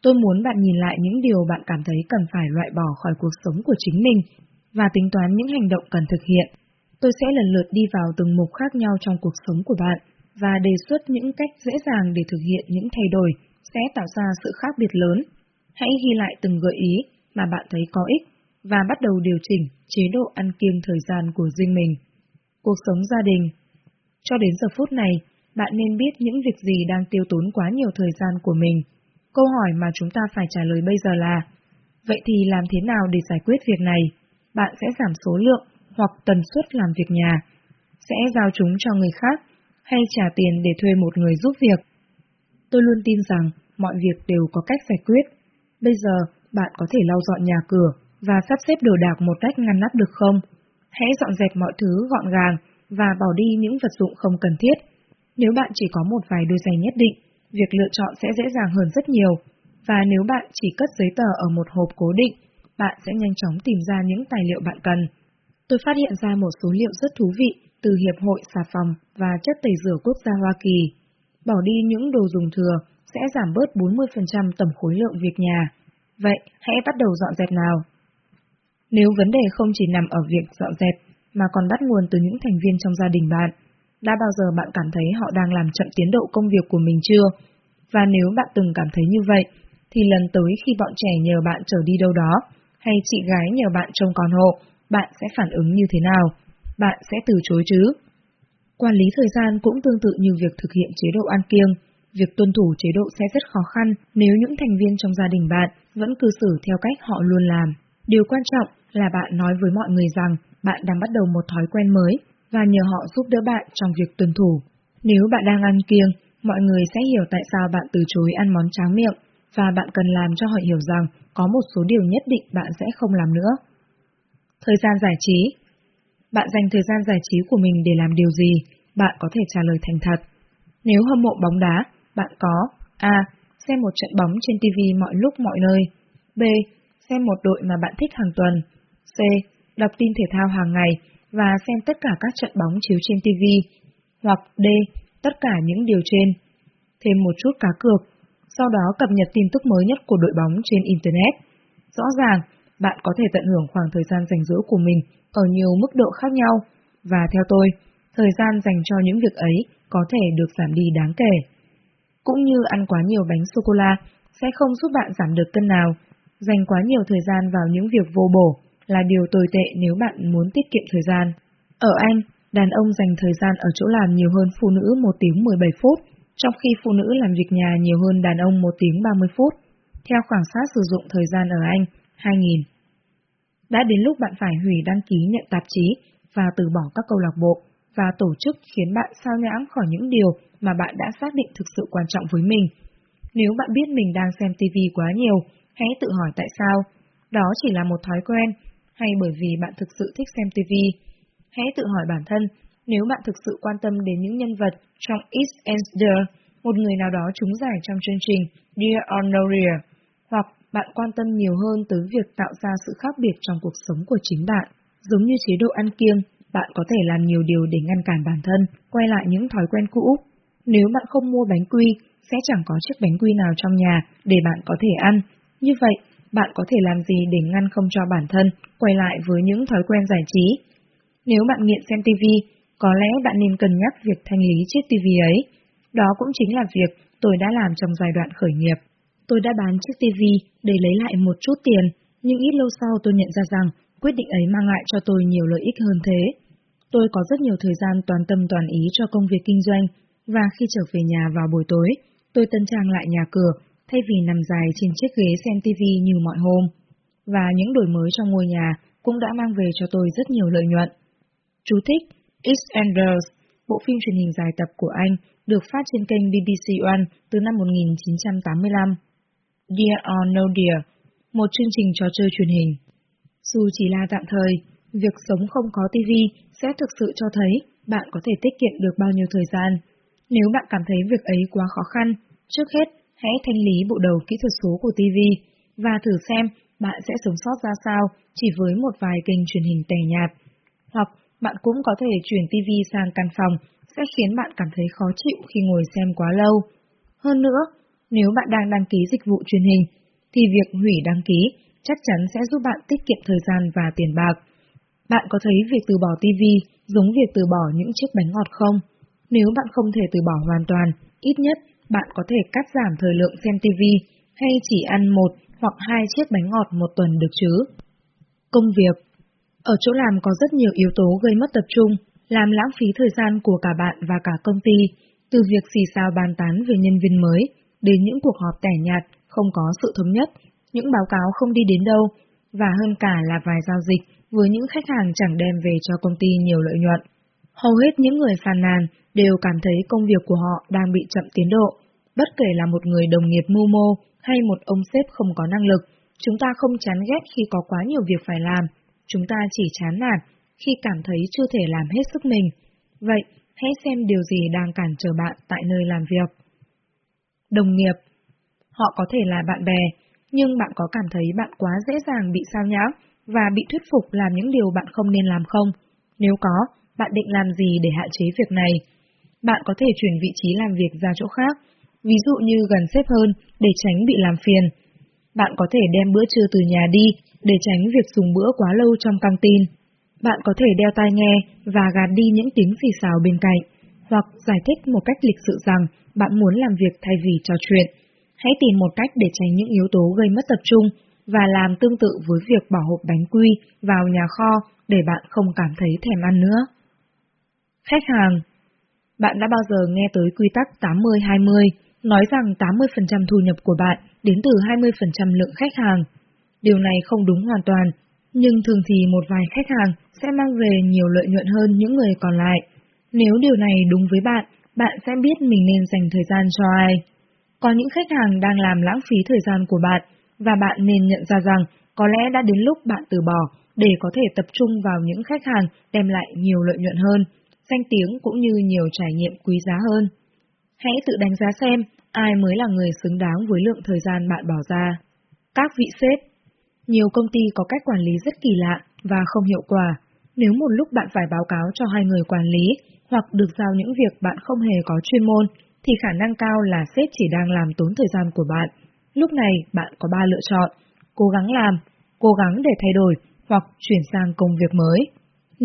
Tôi muốn bạn nhìn lại những điều bạn cảm thấy cần phải loại bỏ khỏi cuộc sống của chính mình và tính toán những hành động cần thực hiện. Tôi sẽ lần lượt đi vào từng mục khác nhau trong cuộc sống của bạn và đề xuất những cách dễ dàng để thực hiện những thay đổi sẽ tạo ra sự khác biệt lớn. Hãy ghi lại từng gợi ý mà bạn thấy có ích và bắt đầu điều chỉnh chế độ ăn kiêng thời gian của riêng mình. Cuộc sống gia đình Cho đến giờ phút này, bạn nên biết những việc gì đang tiêu tốn quá nhiều thời gian của mình. Câu hỏi mà chúng ta phải trả lời bây giờ là, vậy thì làm thế nào để giải quyết việc này? Bạn sẽ giảm số lượng hoặc tần suất làm việc nhà, sẽ giao chúng cho người khác, hay trả tiền để thuê một người giúp việc. Tôi luôn tin rằng mọi việc đều có cách giải quyết. Bây giờ, bạn có thể lau dọn nhà cửa và sắp xếp đồ đạc một cách ngăn nắp được không? Hãy dọn dẹp mọi thứ gọn gàng và bỏ đi những vật dụng không cần thiết. Nếu bạn chỉ có một vài đôi giày nhất định, việc lựa chọn sẽ dễ dàng hơn rất nhiều. Và nếu bạn chỉ cất giấy tờ ở một hộp cố định, bạn sẽ nhanh chóng tìm ra những tài liệu bạn cần. Tôi phát hiện ra một số liệu rất thú vị từ Hiệp hội Xà phòng và chất tẩy rửa quốc gia Hoa Kỳ. Bỏ đi những đồ dùng thừa sẽ giảm bớt 40% tầm khối lượng việc nhà. Vậy, hãy bắt đầu dọn dẹp nào. Nếu vấn đề không chỉ nằm ở việc dọn dẹp, mà còn bắt nguồn từ những thành viên trong gia đình bạn. Đã bao giờ bạn cảm thấy họ đang làm chậm tiến độ công việc của mình chưa? Và nếu bạn từng cảm thấy như vậy, thì lần tới khi bọn trẻ nhờ bạn trở đi đâu đó, hay chị gái nhờ bạn trông con hộ, bạn sẽ phản ứng như thế nào? Bạn sẽ từ chối chứ? Quản lý thời gian cũng tương tự như việc thực hiện chế độ ăn kiêng. Việc tuân thủ chế độ sẽ rất khó khăn nếu những thành viên trong gia đình bạn vẫn cư xử theo cách họ luôn làm. Điều quan trọng là bạn nói với mọi người rằng bạn đang bắt đầu một thói quen mới và nhờ họ giúp đỡ bạn trong việc tuân thủ. Nếu bạn đang ăn kiêng, mọi người sẽ hiểu tại sao bạn từ chối ăn món tráng miệng và bạn cần làm cho họ hiểu rằng có một số điều nhất định bạn sẽ không làm nữa. Thời gian giải trí Bạn dành thời gian giải trí của mình để làm điều gì? Bạn có thể trả lời thành thật. Nếu hâm mộ bóng đá, bạn có A. Xem một trận bóng trên TV mọi lúc mọi nơi B. Xem một đội mà bạn thích hàng tuần C. Đọc tin thể thao hàng ngày và xem tất cả các trận bóng chiếu trên TV Hoặc D. Tất cả những điều trên Thêm một chút cá cược Sau đó cập nhật tin tức mới nhất của đội bóng trên Internet Rõ ràng, bạn có thể tận hưởng khoảng thời gian rảnh rỗi của mình ở nhiều mức độ khác nhau và theo tôi, thời gian dành cho những việc ấy có thể được giảm đi đáng kể. Cũng như ăn quá nhiều bánh sô-cô-la sẽ không giúp bạn giảm được cân nào, dành quá nhiều thời gian vào những việc vô bổ là điều tồi tệ nếu bạn muốn tiết kiệm thời gian. Ở Anh, đàn ông dành thời gian ở chỗ làm nhiều hơn phụ nữ 1 tiếng 17 phút, trong khi phụ nữ làm việc nhà nhiều hơn đàn ông 1 tiếng 30 phút. Theo khảo sát sử dụng thời gian ở Anh, 2000. Đã đến lúc bạn phải hủy đăng ký nhận tạp chí và từ bỏ các câu lạc bộ và tổ chức khiến bạn sao nhãng khỏi những điều mà bạn đã xác định thực sự quan trọng với mình. Nếu bạn biết mình đang xem TV quá nhiều, hãy tự hỏi tại sao. Đó chỉ là một thói quen, hay bởi vì bạn thực sự thích xem TV. Hãy tự hỏi bản thân, nếu bạn thực sự quan tâm đến những nhân vật trong East Ender, một người nào đó trúng giải trong chương trình Dear Honoria, hoặc bạn quan tâm nhiều hơn tới việc tạo ra sự khác biệt trong cuộc sống của chính bạn. Giống như chế độ ăn kiêng, bạn có thể làm nhiều điều để ngăn cản bản thân, quay lại những thói quen cũ. Nếu bạn không mua bánh quy, sẽ chẳng có chiếc bánh quy nào trong nhà để bạn có thể ăn. Như vậy, bạn có thể làm gì để ngăn không cho bản thân quay lại với những thói quen giải trí? Nếu bạn nghiện xem TV, có lẽ bạn nên cân nhắc việc thanh lý chiếc TV ấy. Đó cũng chính là việc tôi đã làm trong giai đoạn khởi nghiệp. Tôi đã bán chiếc TV để lấy lại một chút tiền, nhưng ít lâu sau tôi nhận ra rằng quyết định ấy mang lại cho tôi nhiều lợi ích hơn thế. Tôi có rất nhiều thời gian toàn tâm toàn ý cho công việc kinh doanh, và khi trở về nhà vào buổi tối, tôi tân trang lại nhà cửa, thay vì nằm dài trên chiếc ghế xem TV như mọi hôm. Và những đổi mới trong ngôi nhà cũng đã mang về cho tôi rất nhiều lợi nhuận. Chú thích EastEnders, bộ phim truyền hình dài tập của anh, được phát trên kênh BBC One từ năm 1985. Dear or No Dear, một chương trình trò chơi truyền hình. Dù chỉ là tạm thời, việc sống không có TV sẽ thực sự cho thấy bạn có thể tiết kiệm được bao nhiêu thời gian. Nếu bạn cảm thấy việc ấy quá khó khăn, trước hết hãy thanh lý bộ đầu kỹ thuật số của TV và thử xem bạn sẽ sống sót ra sao chỉ với một vài kênh truyền hình tẻ nhạt. Hoặc bạn cũng có thể chuyển TV sang căn phòng sẽ khiến bạn cảm thấy khó chịu khi ngồi xem quá lâu. Hơn nữa, nếu bạn đang đăng ký dịch vụ truyền hình, thì việc hủy đăng ký chắc chắn sẽ giúp bạn tiết kiệm thời gian và tiền bạc. Bạn có thấy việc từ bỏ TV giống việc từ bỏ những chiếc bánh ngọt không? Nếu bạn không thể từ bỏ hoàn toàn, ít nhất bạn có thể cắt giảm thời lượng xem TV hay chỉ ăn một hoặc hai chiếc bánh ngọt một tuần được chứ. Công việc Ở chỗ làm có rất nhiều yếu tố gây mất tập trung, làm lãng phí thời gian của cả bạn và cả công ty, từ việc xì xào bàn tán về nhân viên mới, đến những cuộc họp tẻ nhạt, không có sự thống nhất, những báo cáo không đi đến đâu, và hơn cả là vài giao dịch với những khách hàng chẳng đem về cho công ty nhiều lợi nhuận. Hầu hết những người phàn nàn đều cảm thấy công việc của họ đang bị chậm tiến độ. Bất kể là một người đồng nghiệp mưu mô hay một ông sếp không có năng lực, chúng ta không chán ghét khi có quá nhiều việc phải làm, chúng ta chỉ chán nản khi cảm thấy chưa thể làm hết sức mình. Vậy, hãy xem điều gì đang cản trở bạn tại nơi làm việc. Đồng nghiệp Họ có thể là bạn bè, nhưng bạn có cảm thấy bạn quá dễ dàng bị sao nhãng và bị thuyết phục làm những điều bạn không nên làm không? Nếu có, bạn định làm gì để hạn chế việc này? Bạn có thể chuyển vị trí làm việc ra chỗ khác, ví dụ như gần xếp hơn để tránh bị làm phiền. Bạn có thể đem bữa trưa từ nhà đi để tránh việc dùng bữa quá lâu trong căng tin. Bạn có thể đeo tai nghe và gạt đi những tiếng xì xào bên cạnh, hoặc giải thích một cách lịch sự rằng bạn muốn làm việc thay vì trò chuyện. Hãy tìm một cách để tránh những yếu tố gây mất tập trung và làm tương tự với việc bỏ hộp bánh quy vào nhà kho để bạn không cảm thấy thèm ăn nữa. Khách hàng bạn đã bao giờ nghe tới quy tắc 80-20, nói rằng 80% thu nhập của bạn đến từ 20% lượng khách hàng. Điều này không đúng hoàn toàn, nhưng thường thì một vài khách hàng sẽ mang về nhiều lợi nhuận hơn những người còn lại. Nếu điều này đúng với bạn, bạn sẽ biết mình nên dành thời gian cho ai. Có những khách hàng đang làm lãng phí thời gian của bạn, và bạn nên nhận ra rằng có lẽ đã đến lúc bạn từ bỏ để có thể tập trung vào những khách hàng đem lại nhiều lợi nhuận hơn, danh tiếng cũng như nhiều trải nghiệm quý giá hơn. Hãy tự đánh giá xem ai mới là người xứng đáng với lượng thời gian bạn bỏ ra. Các vị sếp Nhiều công ty có cách quản lý rất kỳ lạ và không hiệu quả. Nếu một lúc bạn phải báo cáo cho hai người quản lý hoặc được giao những việc bạn không hề có chuyên môn, thì khả năng cao là sếp chỉ đang làm tốn thời gian của bạn. Lúc này bạn có ba lựa chọn, cố gắng làm, cố gắng để thay đổi hoặc chuyển sang công việc mới.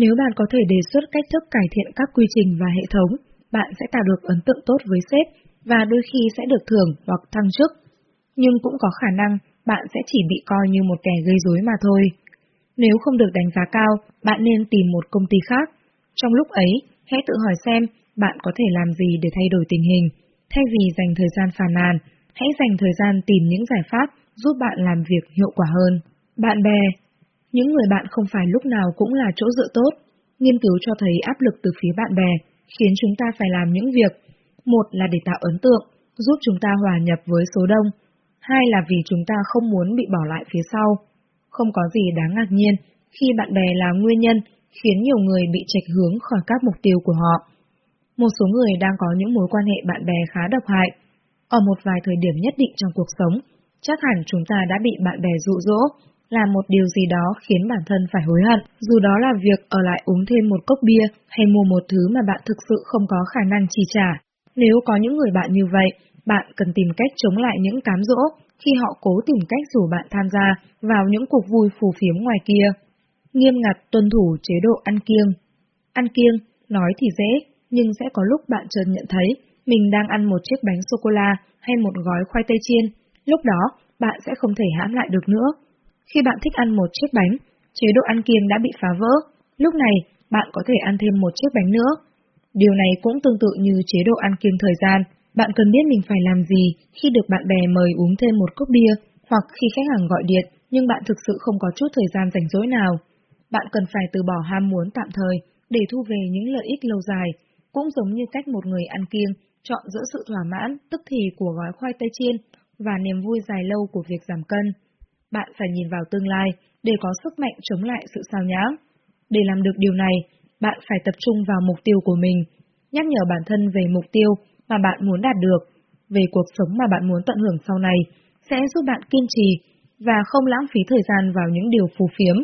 Nếu bạn có thể đề xuất cách thức cải thiện các quy trình và hệ thống, bạn sẽ tạo được ấn tượng tốt với sếp và đôi khi sẽ được thưởng hoặc thăng chức. Nhưng cũng có khả năng bạn sẽ chỉ bị coi như một kẻ gây rối mà thôi. Nếu không được đánh giá cao, bạn nên tìm một công ty khác. Trong lúc ấy, hãy tự hỏi xem bạn có thể làm gì để thay đổi tình hình. Thay vì dành thời gian phàn nàn, hãy dành thời gian tìm những giải pháp giúp bạn làm việc hiệu quả hơn. Bạn bè những người bạn không phải lúc nào cũng là chỗ dựa tốt. Nghiên cứu cho thấy áp lực từ phía bạn bè khiến chúng ta phải làm những việc. Một là để tạo ấn tượng, giúp chúng ta hòa nhập với số đông. Hai là vì chúng ta không muốn bị bỏ lại phía sau. Không có gì đáng ngạc nhiên khi bạn bè là nguyên nhân khiến nhiều người bị chệch hướng khỏi các mục tiêu của họ. Một số người đang có những mối quan hệ bạn bè khá độc hại. Ở một vài thời điểm nhất định trong cuộc sống, chắc hẳn chúng ta đã bị bạn bè dụ dỗ, làm một điều gì đó khiến bản thân phải hối hận, dù đó là việc ở lại uống thêm một cốc bia hay mua một thứ mà bạn thực sự không có khả năng chi trả. Nếu có những người bạn như vậy, bạn cần tìm cách chống lại những cám dỗ khi họ cố tìm cách rủ bạn tham gia vào những cuộc vui phù phiếm ngoài kia. Nghiêm ngặt tuân thủ chế độ ăn kiêng. Ăn kiêng, nói thì dễ, nhưng sẽ có lúc bạn chợt nhận thấy mình đang ăn một chiếc bánh sô-cô-la hay một gói khoai tây chiên. Lúc đó, bạn sẽ không thể hãm lại được nữa. Khi bạn thích ăn một chiếc bánh, chế độ ăn kiêng đã bị phá vỡ. Lúc này, bạn có thể ăn thêm một chiếc bánh nữa. Điều này cũng tương tự như chế độ ăn kiêng thời gian. Bạn cần biết mình phải làm gì khi được bạn bè mời uống thêm một cốc bia, hoặc khi khách hàng gọi điện nhưng bạn thực sự không có chút thời gian rảnh rỗi nào. Bạn cần phải từ bỏ ham muốn tạm thời để thu về những lợi ích lâu dài, cũng giống như cách một người ăn kiêng chọn giữa sự thỏa mãn tức thì của gói khoai tây chiên và niềm vui dài lâu của việc giảm cân. Bạn phải nhìn vào tương lai để có sức mạnh chống lại sự sao nhãng. Để làm được điều này, bạn phải tập trung vào mục tiêu của mình, nhắc nhở bản thân về mục tiêu mà bạn muốn đạt được, về cuộc sống mà bạn muốn tận hưởng sau này, sẽ giúp bạn kiên trì và không lãng phí thời gian vào những điều phù phiếm.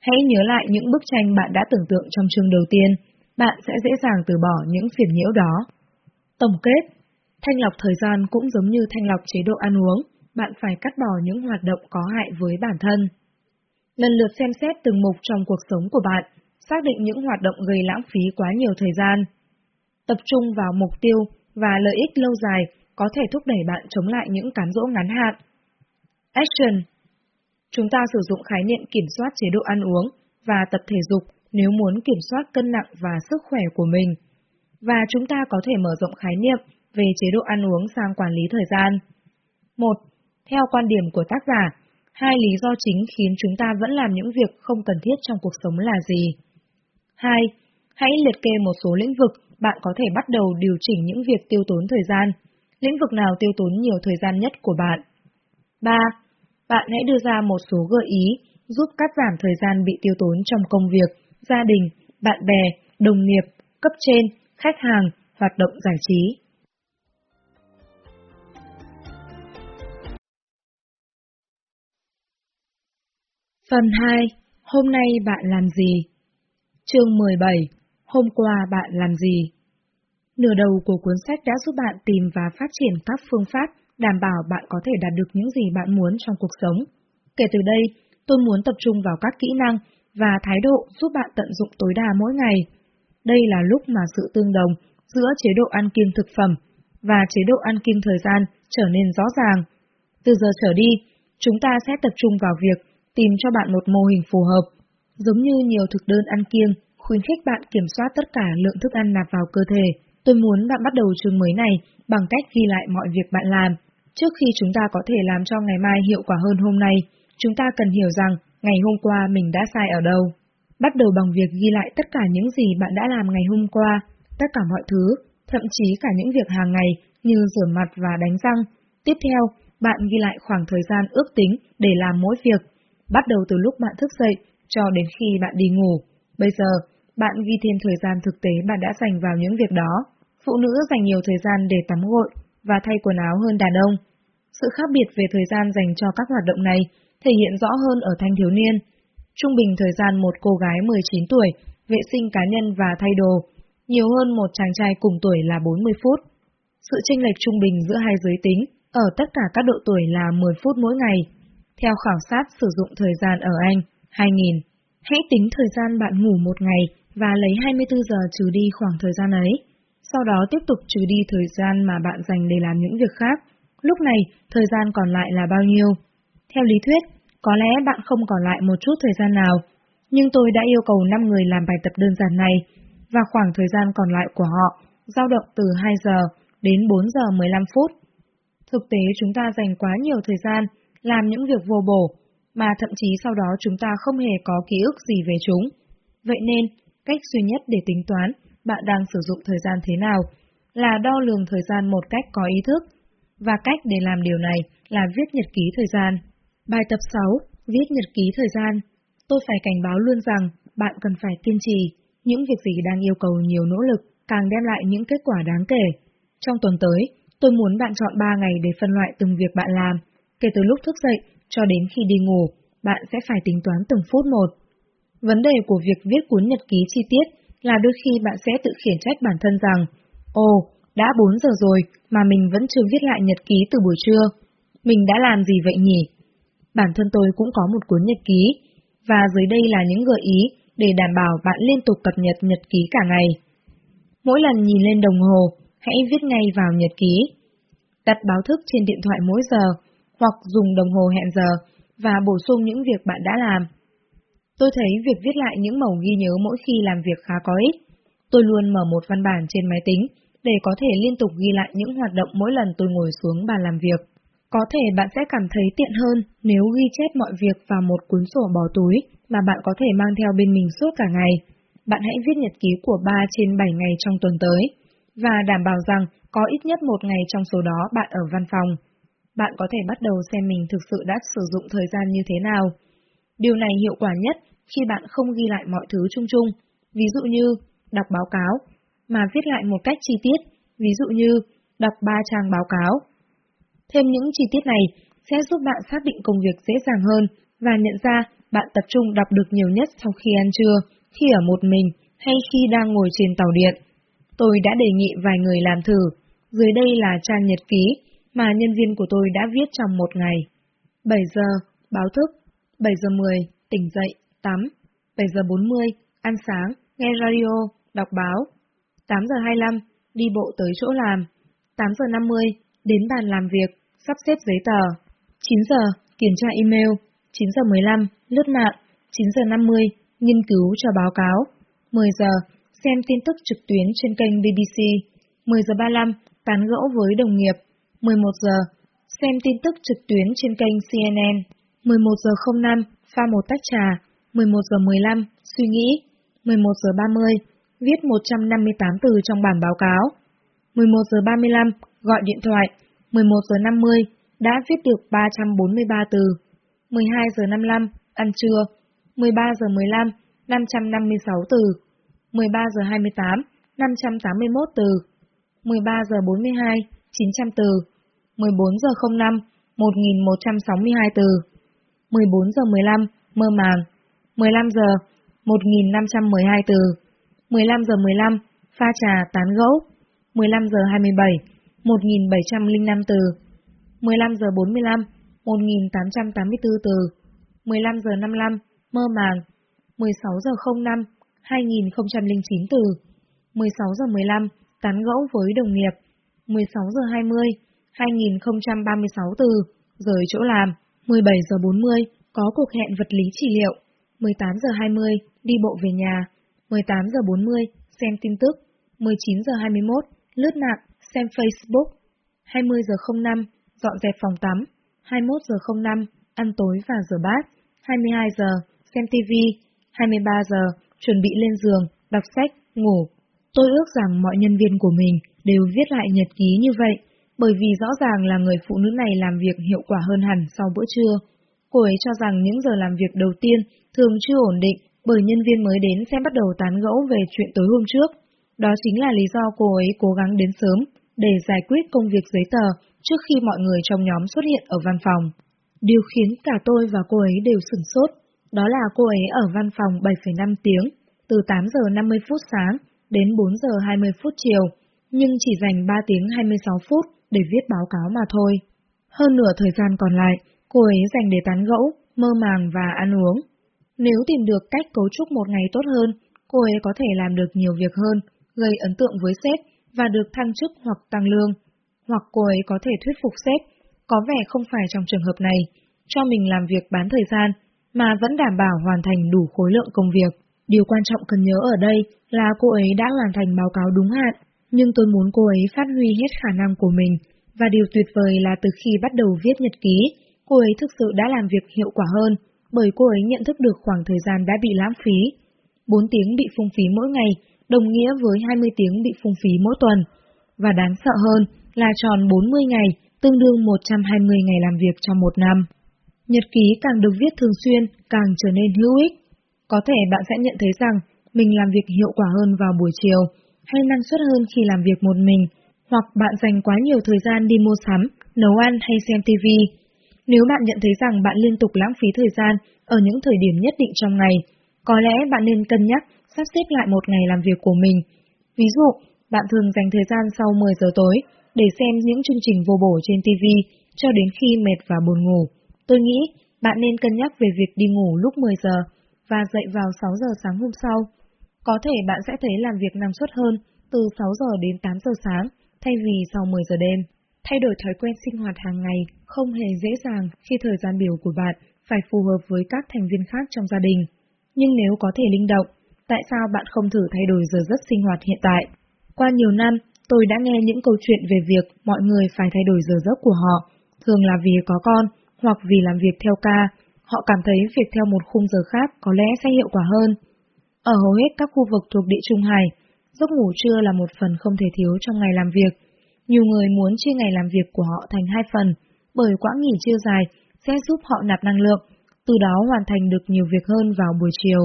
Hãy nhớ lại những bức tranh bạn đã tưởng tượng trong chương đầu tiên, bạn sẽ dễ dàng từ bỏ những phiền nhiễu đó. Tổng kết Thanh lọc thời gian cũng giống như thanh lọc chế độ ăn uống, bạn phải cắt bỏ những hoạt động có hại với bản thân. Lần lượt xem xét từng mục trong cuộc sống của bạn, xác định những hoạt động gây lãng phí quá nhiều thời gian. Tập trung vào mục tiêu và lợi ích lâu dài có thể thúc đẩy bạn chống lại những cám dỗ ngắn hạn. Action Chúng ta sử dụng khái niệm kiểm soát chế độ ăn uống và tập thể dục nếu muốn kiểm soát cân nặng và sức khỏe của mình. Và chúng ta có thể mở rộng khái niệm về chế độ ăn uống sang quản lý thời gian. 1. Theo quan điểm của tác giả, hai lý do chính khiến chúng ta vẫn làm những việc không cần thiết trong cuộc sống là gì? 2. Hãy liệt kê một số lĩnh vực bạn có thể bắt đầu điều chỉnh những việc tiêu tốn thời gian. Lĩnh vực nào tiêu tốn nhiều thời gian nhất của bạn? 3. Bạn hãy đưa ra một số gợi ý giúp cắt giảm thời gian bị tiêu tốn trong công việc, gia đình, bạn bè, đồng nghiệp, cấp trên, khách hàng, hoạt động giải trí. Phần 2. Hôm nay bạn làm gì? Chương 17. Hôm qua bạn làm gì? Nửa đầu của cuốn sách đã giúp bạn tìm và phát triển các phương pháp đảm bảo bạn có thể đạt được những gì bạn muốn trong cuộc sống. Kể từ đây, tôi muốn tập trung vào các kỹ năng và thái độ giúp bạn tận dụng tối đa mỗi ngày. Đây là lúc mà sự tương đồng giữa chế độ ăn kiêng thực phẩm và chế độ ăn kiêng thời gian trở nên rõ ràng. Từ giờ trở đi, chúng ta sẽ tập trung vào việc tìm cho bạn một mô hình phù hợp. Giống như nhiều thực đơn ăn kiêng, khuyến khích bạn kiểm soát tất cả lượng thức ăn nạp vào cơ thể. Tôi muốn bạn bắt đầu chương mới này bằng cách ghi lại mọi việc bạn làm. Trước khi chúng ta có thể làm cho ngày mai hiệu quả hơn hôm nay, chúng ta cần hiểu rằng ngày hôm qua mình đã sai ở đâu. Bắt đầu bằng việc ghi lại tất cả những gì bạn đã làm ngày hôm qua, tất cả mọi thứ, thậm chí cả những việc hàng ngày như rửa mặt và đánh răng. Tiếp theo, bạn ghi lại khoảng thời gian ước tính để làm mỗi việc, bắt đầu từ lúc bạn thức dậy cho đến khi bạn đi ngủ. Bây giờ, bạn ghi thêm thời gian thực tế bạn đã dành vào những việc đó. Phụ nữ dành nhiều thời gian để tắm gội và thay quần áo hơn đàn ông. Sự khác biệt về thời gian dành cho các hoạt động này thể hiện rõ hơn ở thanh thiếu niên. Trung bình thời gian một cô gái 19 tuổi vệ sinh cá nhân và thay đồ, nhiều hơn một chàng trai cùng tuổi là 40 phút. Sự chênh lệch trung bình giữa hai giới tính ở tất cả các độ tuổi là 10 phút mỗi ngày. Theo khảo sát sử dụng thời gian ở Anh, 2000, hãy tính thời gian bạn ngủ một ngày và lấy 24 giờ trừ đi khoảng thời gian ấy. Sau đó tiếp tục trừ đi thời gian mà bạn dành để làm những việc khác. Lúc này, thời gian còn lại là bao nhiêu? Theo lý thuyết, có lẽ bạn không còn lại một chút thời gian nào, nhưng tôi đã yêu cầu 5 người làm bài tập đơn giản này, và khoảng thời gian còn lại của họ dao động từ 2 giờ đến 4 giờ 15 phút. Thực tế chúng ta dành quá nhiều thời gian làm những việc vô bổ, mà thậm chí sau đó chúng ta không hề có ký ức gì về chúng. Vậy nên, cách duy nhất để tính toán bạn đang sử dụng thời gian thế nào là đo lường thời gian một cách có ý thức, và cách để làm điều này là viết nhật ký thời gian. Bài tập 6. Viết nhật ký thời gian. Tôi phải cảnh báo luôn rằng bạn cần phải kiên trì, những việc gì đang yêu cầu nhiều nỗ lực càng đem lại những kết quả đáng kể. Trong tuần tới, tôi muốn bạn chọn 3 ngày để phân loại từng việc bạn làm. Kể từ lúc thức dậy cho đến khi đi ngủ, bạn sẽ phải tính toán từng phút một. Vấn đề của việc viết cuốn nhật ký chi tiết là đôi khi bạn sẽ tự khiển trách bản thân rằng Ồ, đã 4 giờ rồi mà mình vẫn chưa viết lại nhật ký từ buổi trưa. Mình đã làm gì vậy nhỉ? Bản thân tôi cũng có một cuốn nhật ký, và dưới đây là những gợi ý để đảm bảo bạn liên tục cập nhật nhật ký cả ngày. Mỗi lần nhìn lên đồng hồ, hãy viết ngay vào nhật ký. Đặt báo thức trên điện thoại mỗi giờ, hoặc dùng đồng hồ hẹn giờ, và bổ sung những việc bạn đã làm. Tôi thấy việc viết lại những mẩu ghi nhớ mỗi khi làm việc khá có ích. Tôi luôn mở một văn bản trên máy tính để có thể liên tục ghi lại những hoạt động mỗi lần tôi ngồi xuống bàn làm việc. Có thể bạn sẽ cảm thấy tiện hơn nếu ghi chép mọi việc vào một cuốn sổ bỏ túi mà bạn có thể mang theo bên mình suốt cả ngày. Bạn hãy viết nhật ký của 3 trên 7 ngày trong tuần tới, và đảm bảo rằng có ít nhất một ngày trong số đó bạn ở văn phòng. Bạn có thể bắt đầu xem mình thực sự đã sử dụng thời gian như thế nào. Điều này hiệu quả nhất khi bạn không ghi lại mọi thứ chung chung, ví dụ như đọc báo cáo, mà viết lại một cách chi tiết, ví dụ như đọc 3 trang báo cáo. Thêm những chi tiết này sẽ giúp bạn xác định công việc dễ dàng hơn và nhận ra bạn tập trung đọc được nhiều nhất sau khi ăn trưa, khi ở một mình hay khi đang ngồi trên tàu điện. Tôi đã đề nghị vài người làm thử. Dưới đây là trang nhật ký mà nhân viên của tôi đã viết trong một ngày. 7 giờ, báo thức. 7 giờ 10, tỉnh dậy, tắm. 7 giờ 40, ăn sáng, nghe radio, đọc báo. 8 giờ 25, đi bộ tới chỗ làm. 8 giờ 50, đến bàn làm việc, sắp xếp giấy tờ. 9 giờ, kiểm tra email. 9 giờ 15, lướt mạng. 9 giờ 50, nghiên cứu cho báo cáo. 10 giờ, xem tin tức trực tuyến trên kênh BBC. 10 giờ 35, tán gẫu với đồng nghiệp. 11 giờ, xem tin tức trực tuyến trên kênh CNN. 11 giờ 05, pha một tách trà. 11 giờ 15, suy nghĩ. 11 giờ 30, viết 158 từ trong bản báo cáo. 11 giờ 35, gọi điện thoại. 11 giờ 50, đã viết được 343 từ. 12 giờ 55, ăn trưa. 13 giờ 15, 556 từ. 13 giờ 28, 581 từ. 13 giờ 42, 900 từ. 14 giờ 05, 1162 từ. 14 giờ 15, mơ màng. 15 giờ, 1512 từ. 15 giờ 15, pha trà tán gẫu. 15 giờ 27, 1705 từ. 15 giờ 45, 1884 từ. 15 giờ 55, mơ màng. 16 giờ 05, 2009 từ. 16 giờ 15, tán gẫu với đồng nghiệp. 16 giờ 20, 2036 từ, rời chỗ làm. 17 giờ 40, có cuộc hẹn vật lý trị liệu. 18 giờ 20, đi bộ về nhà. 18 giờ 40, xem tin tức. 19 giờ 21, lướt mạng, xem Facebook. 20 giờ 05, dọn dẹp phòng tắm. 21 giờ 05, ăn tối và rửa bát. 22 giờ, xem TV. 23 giờ, chuẩn bị lên giường, đọc sách, ngủ. Tôi ước rằng mọi nhân viên của mình đều viết lại nhật ký như vậy, bởi vì rõ ràng là người phụ nữ này làm việc hiệu quả hơn hẳn sau bữa trưa. Cô ấy cho rằng những giờ làm việc đầu tiên thường chưa ổn định bởi nhân viên mới đến sẽ bắt đầu tán gẫu về chuyện tối hôm trước. Đó chính là lý do cô ấy cố gắng đến sớm để giải quyết công việc giấy tờ trước khi mọi người trong nhóm xuất hiện ở văn phòng. Điều khiến cả tôi và cô ấy đều sửng sốt, đó là cô ấy ở văn phòng 7,5 tiếng, từ 8 giờ 50 phút sáng đến 4 giờ 20 phút chiều, nhưng chỉ dành 3 tiếng 26 phút để viết báo cáo mà thôi. Hơn nửa thời gian còn lại, cô ấy dành để tán gẫu, mơ màng và ăn uống. Nếu tìm được cách cấu trúc một ngày tốt hơn, cô ấy có thể làm được nhiều việc hơn, gây ấn tượng với sếp và được thăng chức hoặc tăng lương. Hoặc cô ấy có thể thuyết phục sếp, có vẻ không phải trong trường hợp này, cho mình làm việc bán thời gian, mà vẫn đảm bảo hoàn thành đủ khối lượng công việc. Điều quan trọng cần nhớ ở đây là cô ấy đã hoàn thành báo cáo đúng hạn, nhưng tôi muốn cô ấy phát huy hết khả năng của mình, và điều tuyệt vời là từ khi bắt đầu viết nhật ký, cô ấy thực sự đã làm việc hiệu quả hơn, bởi cô ấy nhận thức được khoảng thời gian đã bị lãng phí. 4 tiếng bị phung phí mỗi ngày đồng nghĩa với 20 tiếng bị phung phí mỗi tuần, và đáng sợ hơn là tròn 40 ngày, tương đương 120 ngày làm việc trong một năm. Nhật ký càng được viết thường xuyên, càng trở nên hữu ích. Có thể bạn sẽ nhận thấy rằng mình làm việc hiệu quả hơn vào buổi chiều, hay năng suất hơn khi làm việc một mình, hoặc bạn dành quá nhiều thời gian đi mua sắm, nấu ăn hay xem TV. Nếu bạn nhận thấy rằng bạn liên tục lãng phí thời gian ở những thời điểm nhất định trong ngày, có lẽ bạn nên cân nhắc sắp xếp lại một ngày làm việc của mình. Ví dụ, bạn thường dành thời gian sau 10 giờ tối để xem những chương trình vô bổ trên TV cho đến khi mệt và buồn ngủ. Tôi nghĩ bạn nên cân nhắc về việc đi ngủ lúc 10 giờ và dậy vào 6 giờ sáng hôm sau. Có thể bạn sẽ thấy làm việc năng suất hơn từ 6 giờ đến 8 giờ sáng thay vì sau 10 giờ đêm. Thay đổi thói quen sinh hoạt hàng ngày không hề dễ dàng khi thời gian biểu của bạn phải phù hợp với các thành viên khác trong gia đình. Nhưng nếu có thể linh động, tại sao bạn không thử thay đổi giờ giấc sinh hoạt hiện tại? Qua nhiều năm, tôi đã nghe những câu chuyện về việc mọi người phải thay đổi giờ giấc của họ, thường là vì có con hoặc vì làm việc theo ca, họ cảm thấy việc theo một khung giờ khác có lẽ sẽ hiệu quả hơn. Ở hầu hết các khu vực thuộc địa Trung Hải, giấc ngủ trưa là một phần không thể thiếu trong ngày làm việc. Nhiều người muốn chia ngày làm việc của họ thành hai phần, bởi quãng nghỉ trưa dài sẽ giúp họ nạp năng lượng, từ đó hoàn thành được nhiều việc hơn vào buổi chiều.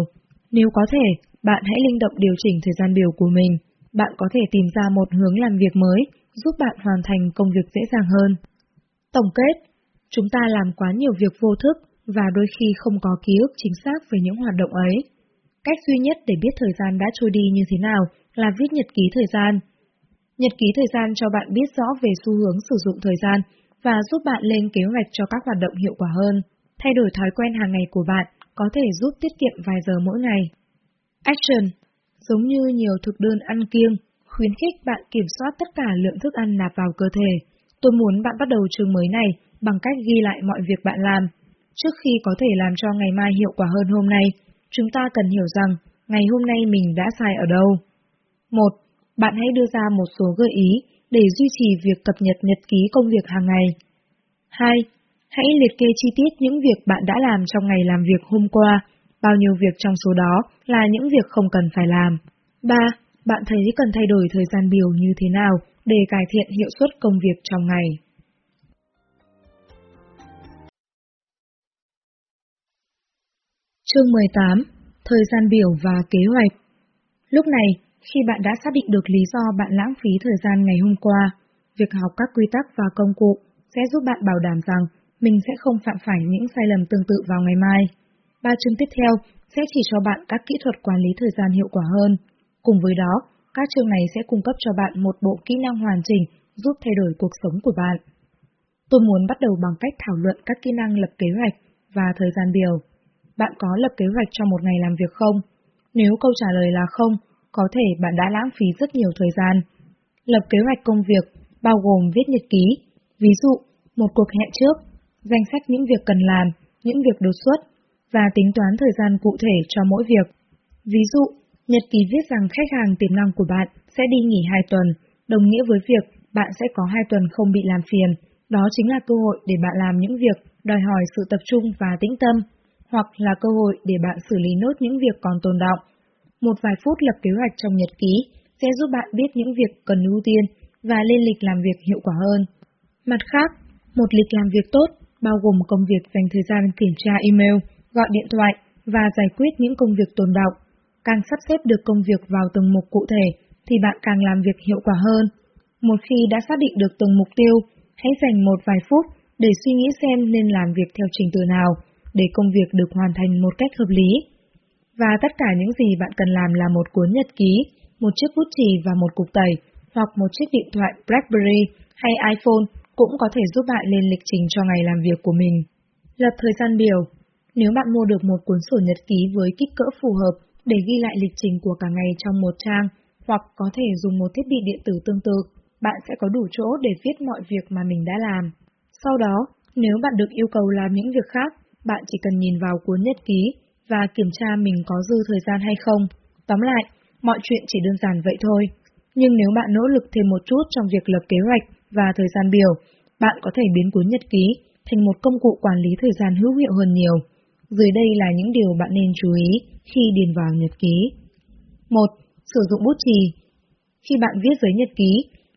Nếu có thể, bạn hãy linh động điều chỉnh thời gian biểu của mình. Bạn có thể tìm ra một hướng làm việc mới, giúp bạn hoàn thành công việc dễ dàng hơn. Tổng kết, chúng ta làm quá nhiều việc vô thức và đôi khi không có ký ức chính xác về những hoạt động ấy. Cách duy nhất để biết thời gian đã trôi đi như thế nào là viết nhật ký thời gian. Nhật ký thời gian cho bạn biết rõ về xu hướng sử dụng thời gian và giúp bạn lên kế hoạch cho các hoạt động hiệu quả hơn. Thay đổi thói quen hàng ngày của bạn có thể giúp tiết kiệm vài giờ mỗi ngày. Action Giống như nhiều thực đơn ăn kiêng, khuyến khích bạn kiểm soát tất cả lượng thức ăn nạp vào cơ thể. Tôi muốn bạn bắt đầu chương mới này bằng cách ghi lại mọi việc bạn làm. Trước khi có thể làm cho ngày mai hiệu quả hơn hôm nay, chúng ta cần hiểu rằng ngày hôm nay mình đã sai ở đâu. 1. Bạn hãy đưa ra một số gợi ý để duy trì việc cập nhật nhật ký công việc hàng ngày. 2. Hãy liệt kê chi tiết những việc bạn đã làm trong ngày làm việc hôm qua, bao nhiêu việc trong số đó là những việc không cần phải làm. 3. Bạn thấy cần thay đổi thời gian biểu như thế nào để cải thiện hiệu suất công việc trong ngày. Chương 18. Thời gian biểu và kế hoạch Lúc này, khi bạn đã xác định được lý do bạn lãng phí thời gian ngày hôm qua, việc học các quy tắc và công cụ sẽ giúp bạn bảo đảm rằng mình sẽ không phạm phải những sai lầm tương tự vào ngày mai. Ba chương tiếp theo sẽ chỉ cho bạn các kỹ thuật quản lý thời gian hiệu quả hơn. Cùng với đó, các chương này sẽ cung cấp cho bạn một bộ kỹ năng hoàn chỉnh giúp thay đổi cuộc sống của bạn. Tôi muốn bắt đầu bằng cách thảo luận các kỹ năng lập kế hoạch và thời gian biểu bạn có lập kế hoạch cho một ngày làm việc không? Nếu câu trả lời là không, có thể bạn đã lãng phí rất nhiều thời gian. Lập kế hoạch công việc bao gồm viết nhật ký, ví dụ, một cuộc hẹn trước, danh sách những việc cần làm, những việc đột xuất, và tính toán thời gian cụ thể cho mỗi việc. Ví dụ, nhật ký viết rằng khách hàng tiềm năng của bạn sẽ đi nghỉ 2 tuần, đồng nghĩa với việc bạn sẽ có 2 tuần không bị làm phiền. Đó chính là cơ hội để bạn làm những việc đòi hỏi sự tập trung và tĩnh tâm, hoặc là cơ hội để bạn xử lý nốt những việc còn tồn động. Một vài phút lập kế hoạch trong nhật ký sẽ giúp bạn biết những việc cần ưu tiên và lên lịch làm việc hiệu quả hơn. Mặt khác, một lịch làm việc tốt bao gồm công việc dành thời gian kiểm tra email, gọi điện thoại và giải quyết những công việc tồn động. Càng sắp xếp được công việc vào từng mục cụ thể thì bạn càng làm việc hiệu quả hơn. Một khi đã xác định được từng mục tiêu, hãy dành một vài phút để suy nghĩ xem nên làm việc theo trình tự nào để công việc được hoàn thành một cách hợp lý. Và tất cả những gì bạn cần làm là một cuốn nhật ký, một chiếc bút chì và một cục tẩy, hoặc một chiếc điện thoại BlackBerry hay iPhone cũng có thể giúp bạn lên lịch trình cho ngày làm việc của mình. Lập thời gian biểu Nếu bạn mua được một cuốn sổ nhật ký với kích cỡ phù hợp để ghi lại lịch trình của cả ngày trong một trang, hoặc có thể dùng một thiết bị điện tử tương tự, bạn sẽ có đủ chỗ để viết mọi việc mà mình đã làm. Sau đó, nếu bạn được yêu cầu làm những việc khác, bạn chỉ cần nhìn vào cuốn nhật ký và kiểm tra mình có dư thời gian hay không. Tóm lại, mọi chuyện chỉ đơn giản vậy thôi. Nhưng nếu bạn nỗ lực thêm một chút trong việc lập kế hoạch và thời gian biểu, bạn có thể biến cuốn nhật ký thành một công cụ quản lý thời gian hữu hiệu hơn nhiều. Dưới đây là những điều bạn nên chú ý khi điền vào nhật ký. 1. Sử dụng bút chì. Khi bạn viết giấy nhật ký,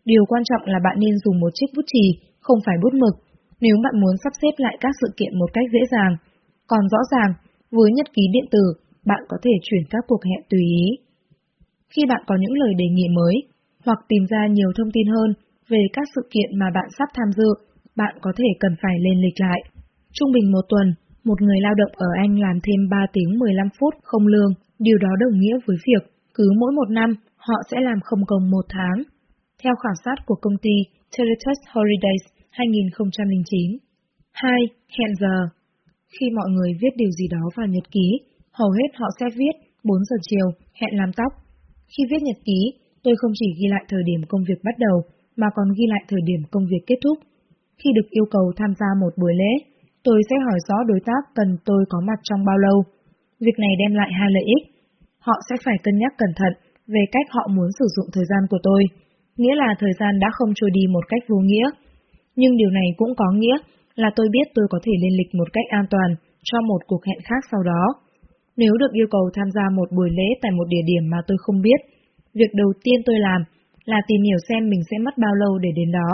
điều quan trọng là bạn nên dùng một chiếc bút chì, không phải bút mực, nếu bạn muốn sắp xếp lại các sự kiện một cách dễ dàng. Còn rõ ràng, với nhật ký điện tử, bạn có thể chuyển các cuộc hẹn tùy ý. Khi bạn có những lời đề nghị mới, hoặc tìm ra nhiều thông tin hơn về các sự kiện mà bạn sắp tham dự, bạn có thể cần phải lên lịch lại. Trung bình một tuần, một người lao động ở Anh làm thêm 3 tiếng 15 phút không lương, điều đó đồng nghĩa với việc cứ mỗi một năm họ sẽ làm không công một tháng. Theo khảo sát của công ty Territus Holidays 2009 2. Hẹn giờ Khi mọi người viết điều gì đó vào nhật ký, hầu hết họ sẽ viết 4 giờ chiều, hẹn làm tóc. Khi viết nhật ký, tôi không chỉ ghi lại thời điểm công việc bắt đầu, mà còn ghi lại thời điểm công việc kết thúc. Khi được yêu cầu tham gia một buổi lễ, tôi sẽ hỏi rõ đối tác cần tôi có mặt trong bao lâu. Việc này đem lại hai lợi ích. Họ sẽ phải cân nhắc cẩn thận về cách họ muốn sử dụng thời gian của tôi, nghĩa là thời gian đã không trôi đi một cách vô nghĩa. Nhưng điều này cũng có nghĩa là tôi biết tôi có thể lên lịch một cách an toàn cho một cuộc hẹn khác sau đó. Nếu được yêu cầu tham gia một buổi lễ tại một địa điểm mà tôi không biết, việc đầu tiên tôi làm là tìm hiểu xem mình sẽ mất bao lâu để đến đó.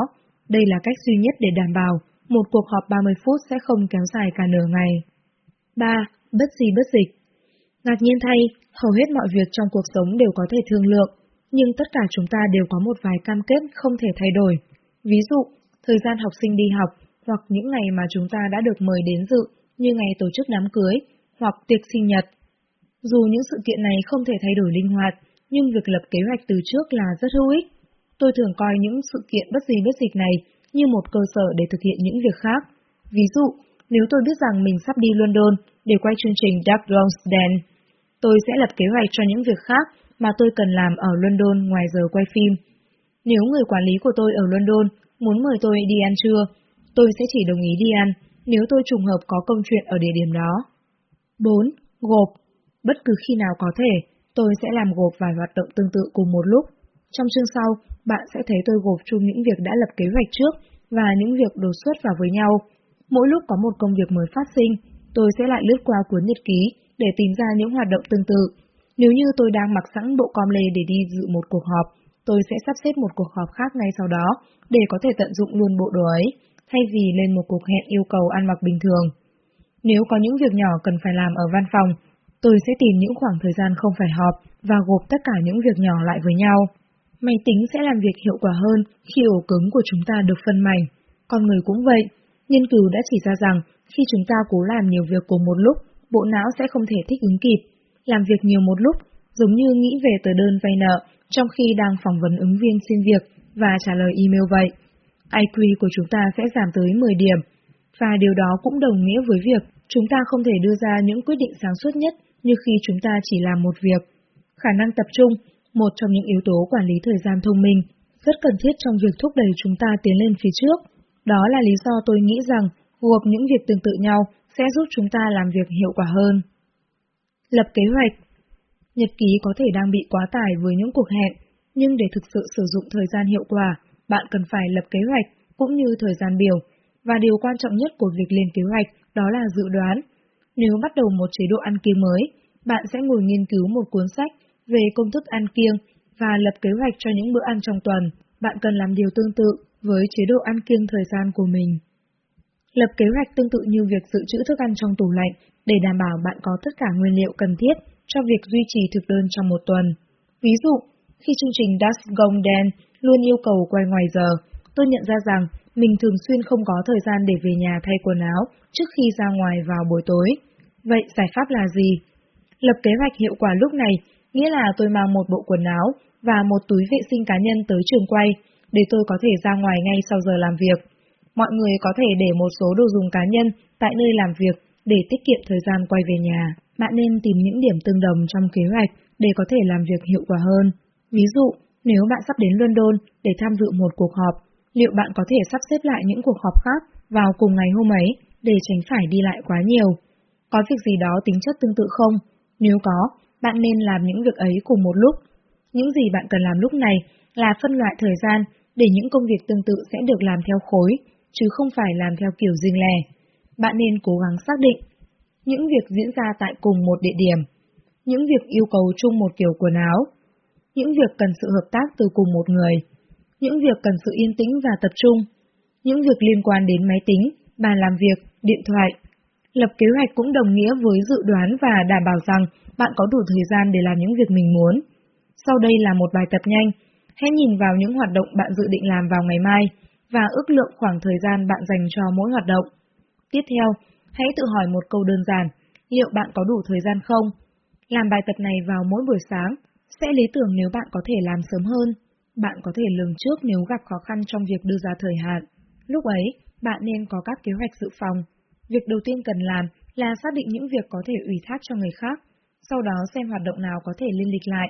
Đây là cách duy nhất để đảm bảo một cuộc họp 30 phút sẽ không kéo dài cả nửa ngày. 3. Bất gì bất dịch Ngạc nhiên thay, hầu hết mọi việc trong cuộc sống đều có thể thương lượng, nhưng tất cả chúng ta đều có một vài cam kết không thể thay đổi. Ví dụ, thời gian học sinh đi học, hoặc những ngày mà chúng ta đã được mời đến dự, như ngày tổ chức đám cưới, hoặc tiệc sinh nhật. Dù những sự kiện này không thể thay đổi linh hoạt, nhưng việc lập kế hoạch từ trước là rất hữu ích. Tôi thường coi những sự kiện bất gì bất dịch này như một cơ sở để thực hiện những việc khác. Ví dụ, nếu tôi biết rằng mình sắp đi London để quay chương trình Dark Rose Den, tôi sẽ lập kế hoạch cho những việc khác mà tôi cần làm ở London ngoài giờ quay phim. Nếu người quản lý của tôi ở London muốn mời tôi đi ăn trưa, tôi sẽ chỉ đồng ý đi ăn nếu tôi trùng hợp có công chuyện ở địa điểm đó. 4. Gộp Bất cứ khi nào có thể, tôi sẽ làm gộp vài hoạt động tương tự cùng một lúc. Trong chương sau, bạn sẽ thấy tôi gộp chung những việc đã lập kế hoạch trước và những việc đột xuất vào với nhau. Mỗi lúc có một công việc mới phát sinh, tôi sẽ lại lướt qua cuốn nhật ký để tìm ra những hoạt động tương tự. Nếu như tôi đang mặc sẵn bộ com lê để đi dự một cuộc họp, tôi sẽ sắp xếp một cuộc họp khác ngay sau đó để có thể tận dụng luôn bộ đồ ấy, thay vì lên một cuộc hẹn yêu cầu ăn mặc bình thường. Nếu có những việc nhỏ cần phải làm ở văn phòng, tôi sẽ tìm những khoảng thời gian không phải họp và gộp tất cả những việc nhỏ lại với nhau. Máy tính sẽ làm việc hiệu quả hơn khi ổ cứng của chúng ta được phân mảnh. Con người cũng vậy. Nghiên cứu đã chỉ ra rằng khi chúng ta cố làm nhiều việc cùng một lúc, bộ não sẽ không thể thích ứng kịp. Làm việc nhiều một lúc, giống như nghĩ về tờ đơn vay nợ trong khi đang phỏng vấn ứng viên xin việc và trả lời email vậy. IQ của chúng ta sẽ giảm tới 10 điểm, và điều đó cũng đồng nghĩa với việc chúng ta không thể đưa ra những quyết định sáng suốt nhất như khi chúng ta chỉ làm một việc. Khả năng tập trung, một trong những yếu tố quản lý thời gian thông minh, rất cần thiết trong việc thúc đẩy chúng ta tiến lên phía trước. Đó là lý do tôi nghĩ rằng gộp những việc tương tự nhau sẽ giúp chúng ta làm việc hiệu quả hơn. Lập kế hoạch Nhật ký có thể đang bị quá tải với những cuộc hẹn, nhưng để thực sự sử dụng thời gian hiệu quả, bạn cần phải lập kế hoạch cũng như thời gian biểu, và điều quan trọng nhất của việc lên kế hoạch đó là dự đoán. Nếu bắt đầu một chế độ ăn kiêng mới, bạn sẽ ngồi nghiên cứu một cuốn sách về công thức ăn kiêng và lập kế hoạch cho những bữa ăn trong tuần. Bạn cần làm điều tương tự với chế độ ăn kiêng thời gian của mình. Lập kế hoạch tương tự như việc dự trữ thức ăn trong tủ lạnh để đảm bảo bạn có tất cả nguyên liệu cần thiết cho việc duy trì thực đơn trong một tuần. Ví dụ, khi chương trình Das Gong Den luôn yêu cầu quay ngoài giờ, tôi nhận ra rằng mình thường xuyên không có thời gian để về nhà thay quần áo trước khi ra ngoài vào buổi tối. Vậy giải pháp là gì? Lập kế hoạch hiệu quả lúc này nghĩa là tôi mang một bộ quần áo và một túi vệ sinh cá nhân tới trường quay để tôi có thể ra ngoài ngay sau giờ làm việc. Mọi người có thể để một số đồ dùng cá nhân tại nơi làm việc để tiết kiệm thời gian quay về nhà. Bạn nên tìm những điểm tương đồng trong kế hoạch để có thể làm việc hiệu quả hơn. Ví dụ, nếu bạn sắp đến London để tham dự một cuộc họp, liệu bạn có thể sắp xếp lại những cuộc họp khác vào cùng ngày hôm ấy để tránh phải đi lại quá nhiều? Có việc gì đó tính chất tương tự không? Nếu có, bạn nên làm những việc ấy cùng một lúc. Những gì bạn cần làm lúc này là phân loại thời gian để những công việc tương tự sẽ được làm theo khối, chứ không phải làm theo kiểu riêng lẻ. Bạn nên cố gắng xác định những việc diễn ra tại cùng một địa điểm, những việc yêu cầu chung một kiểu quần áo, những việc cần sự hợp tác từ cùng một người, những việc cần sự yên tĩnh và tập trung, những việc liên quan đến máy tính, bàn làm việc, điện thoại. Lập kế hoạch cũng đồng nghĩa với dự đoán và đảm bảo rằng bạn có đủ thời gian để làm những việc mình muốn. Sau đây là một bài tập nhanh. Hãy nhìn vào những hoạt động bạn dự định làm vào ngày mai và ước lượng khoảng thời gian bạn dành cho mỗi hoạt động. Tiếp theo, hãy tự hỏi một câu đơn giản, liệu bạn có đủ thời gian không? Làm bài tập này vào mỗi buổi sáng, sẽ lý tưởng nếu bạn có thể làm sớm hơn. Bạn có thể lường trước nếu gặp khó khăn trong việc đưa ra thời hạn. Lúc ấy, bạn nên có các kế hoạch dự phòng. Việc đầu tiên cần làm là xác định những việc có thể ủy thác cho người khác, sau đó xem hoạt động nào có thể liên lịch lại.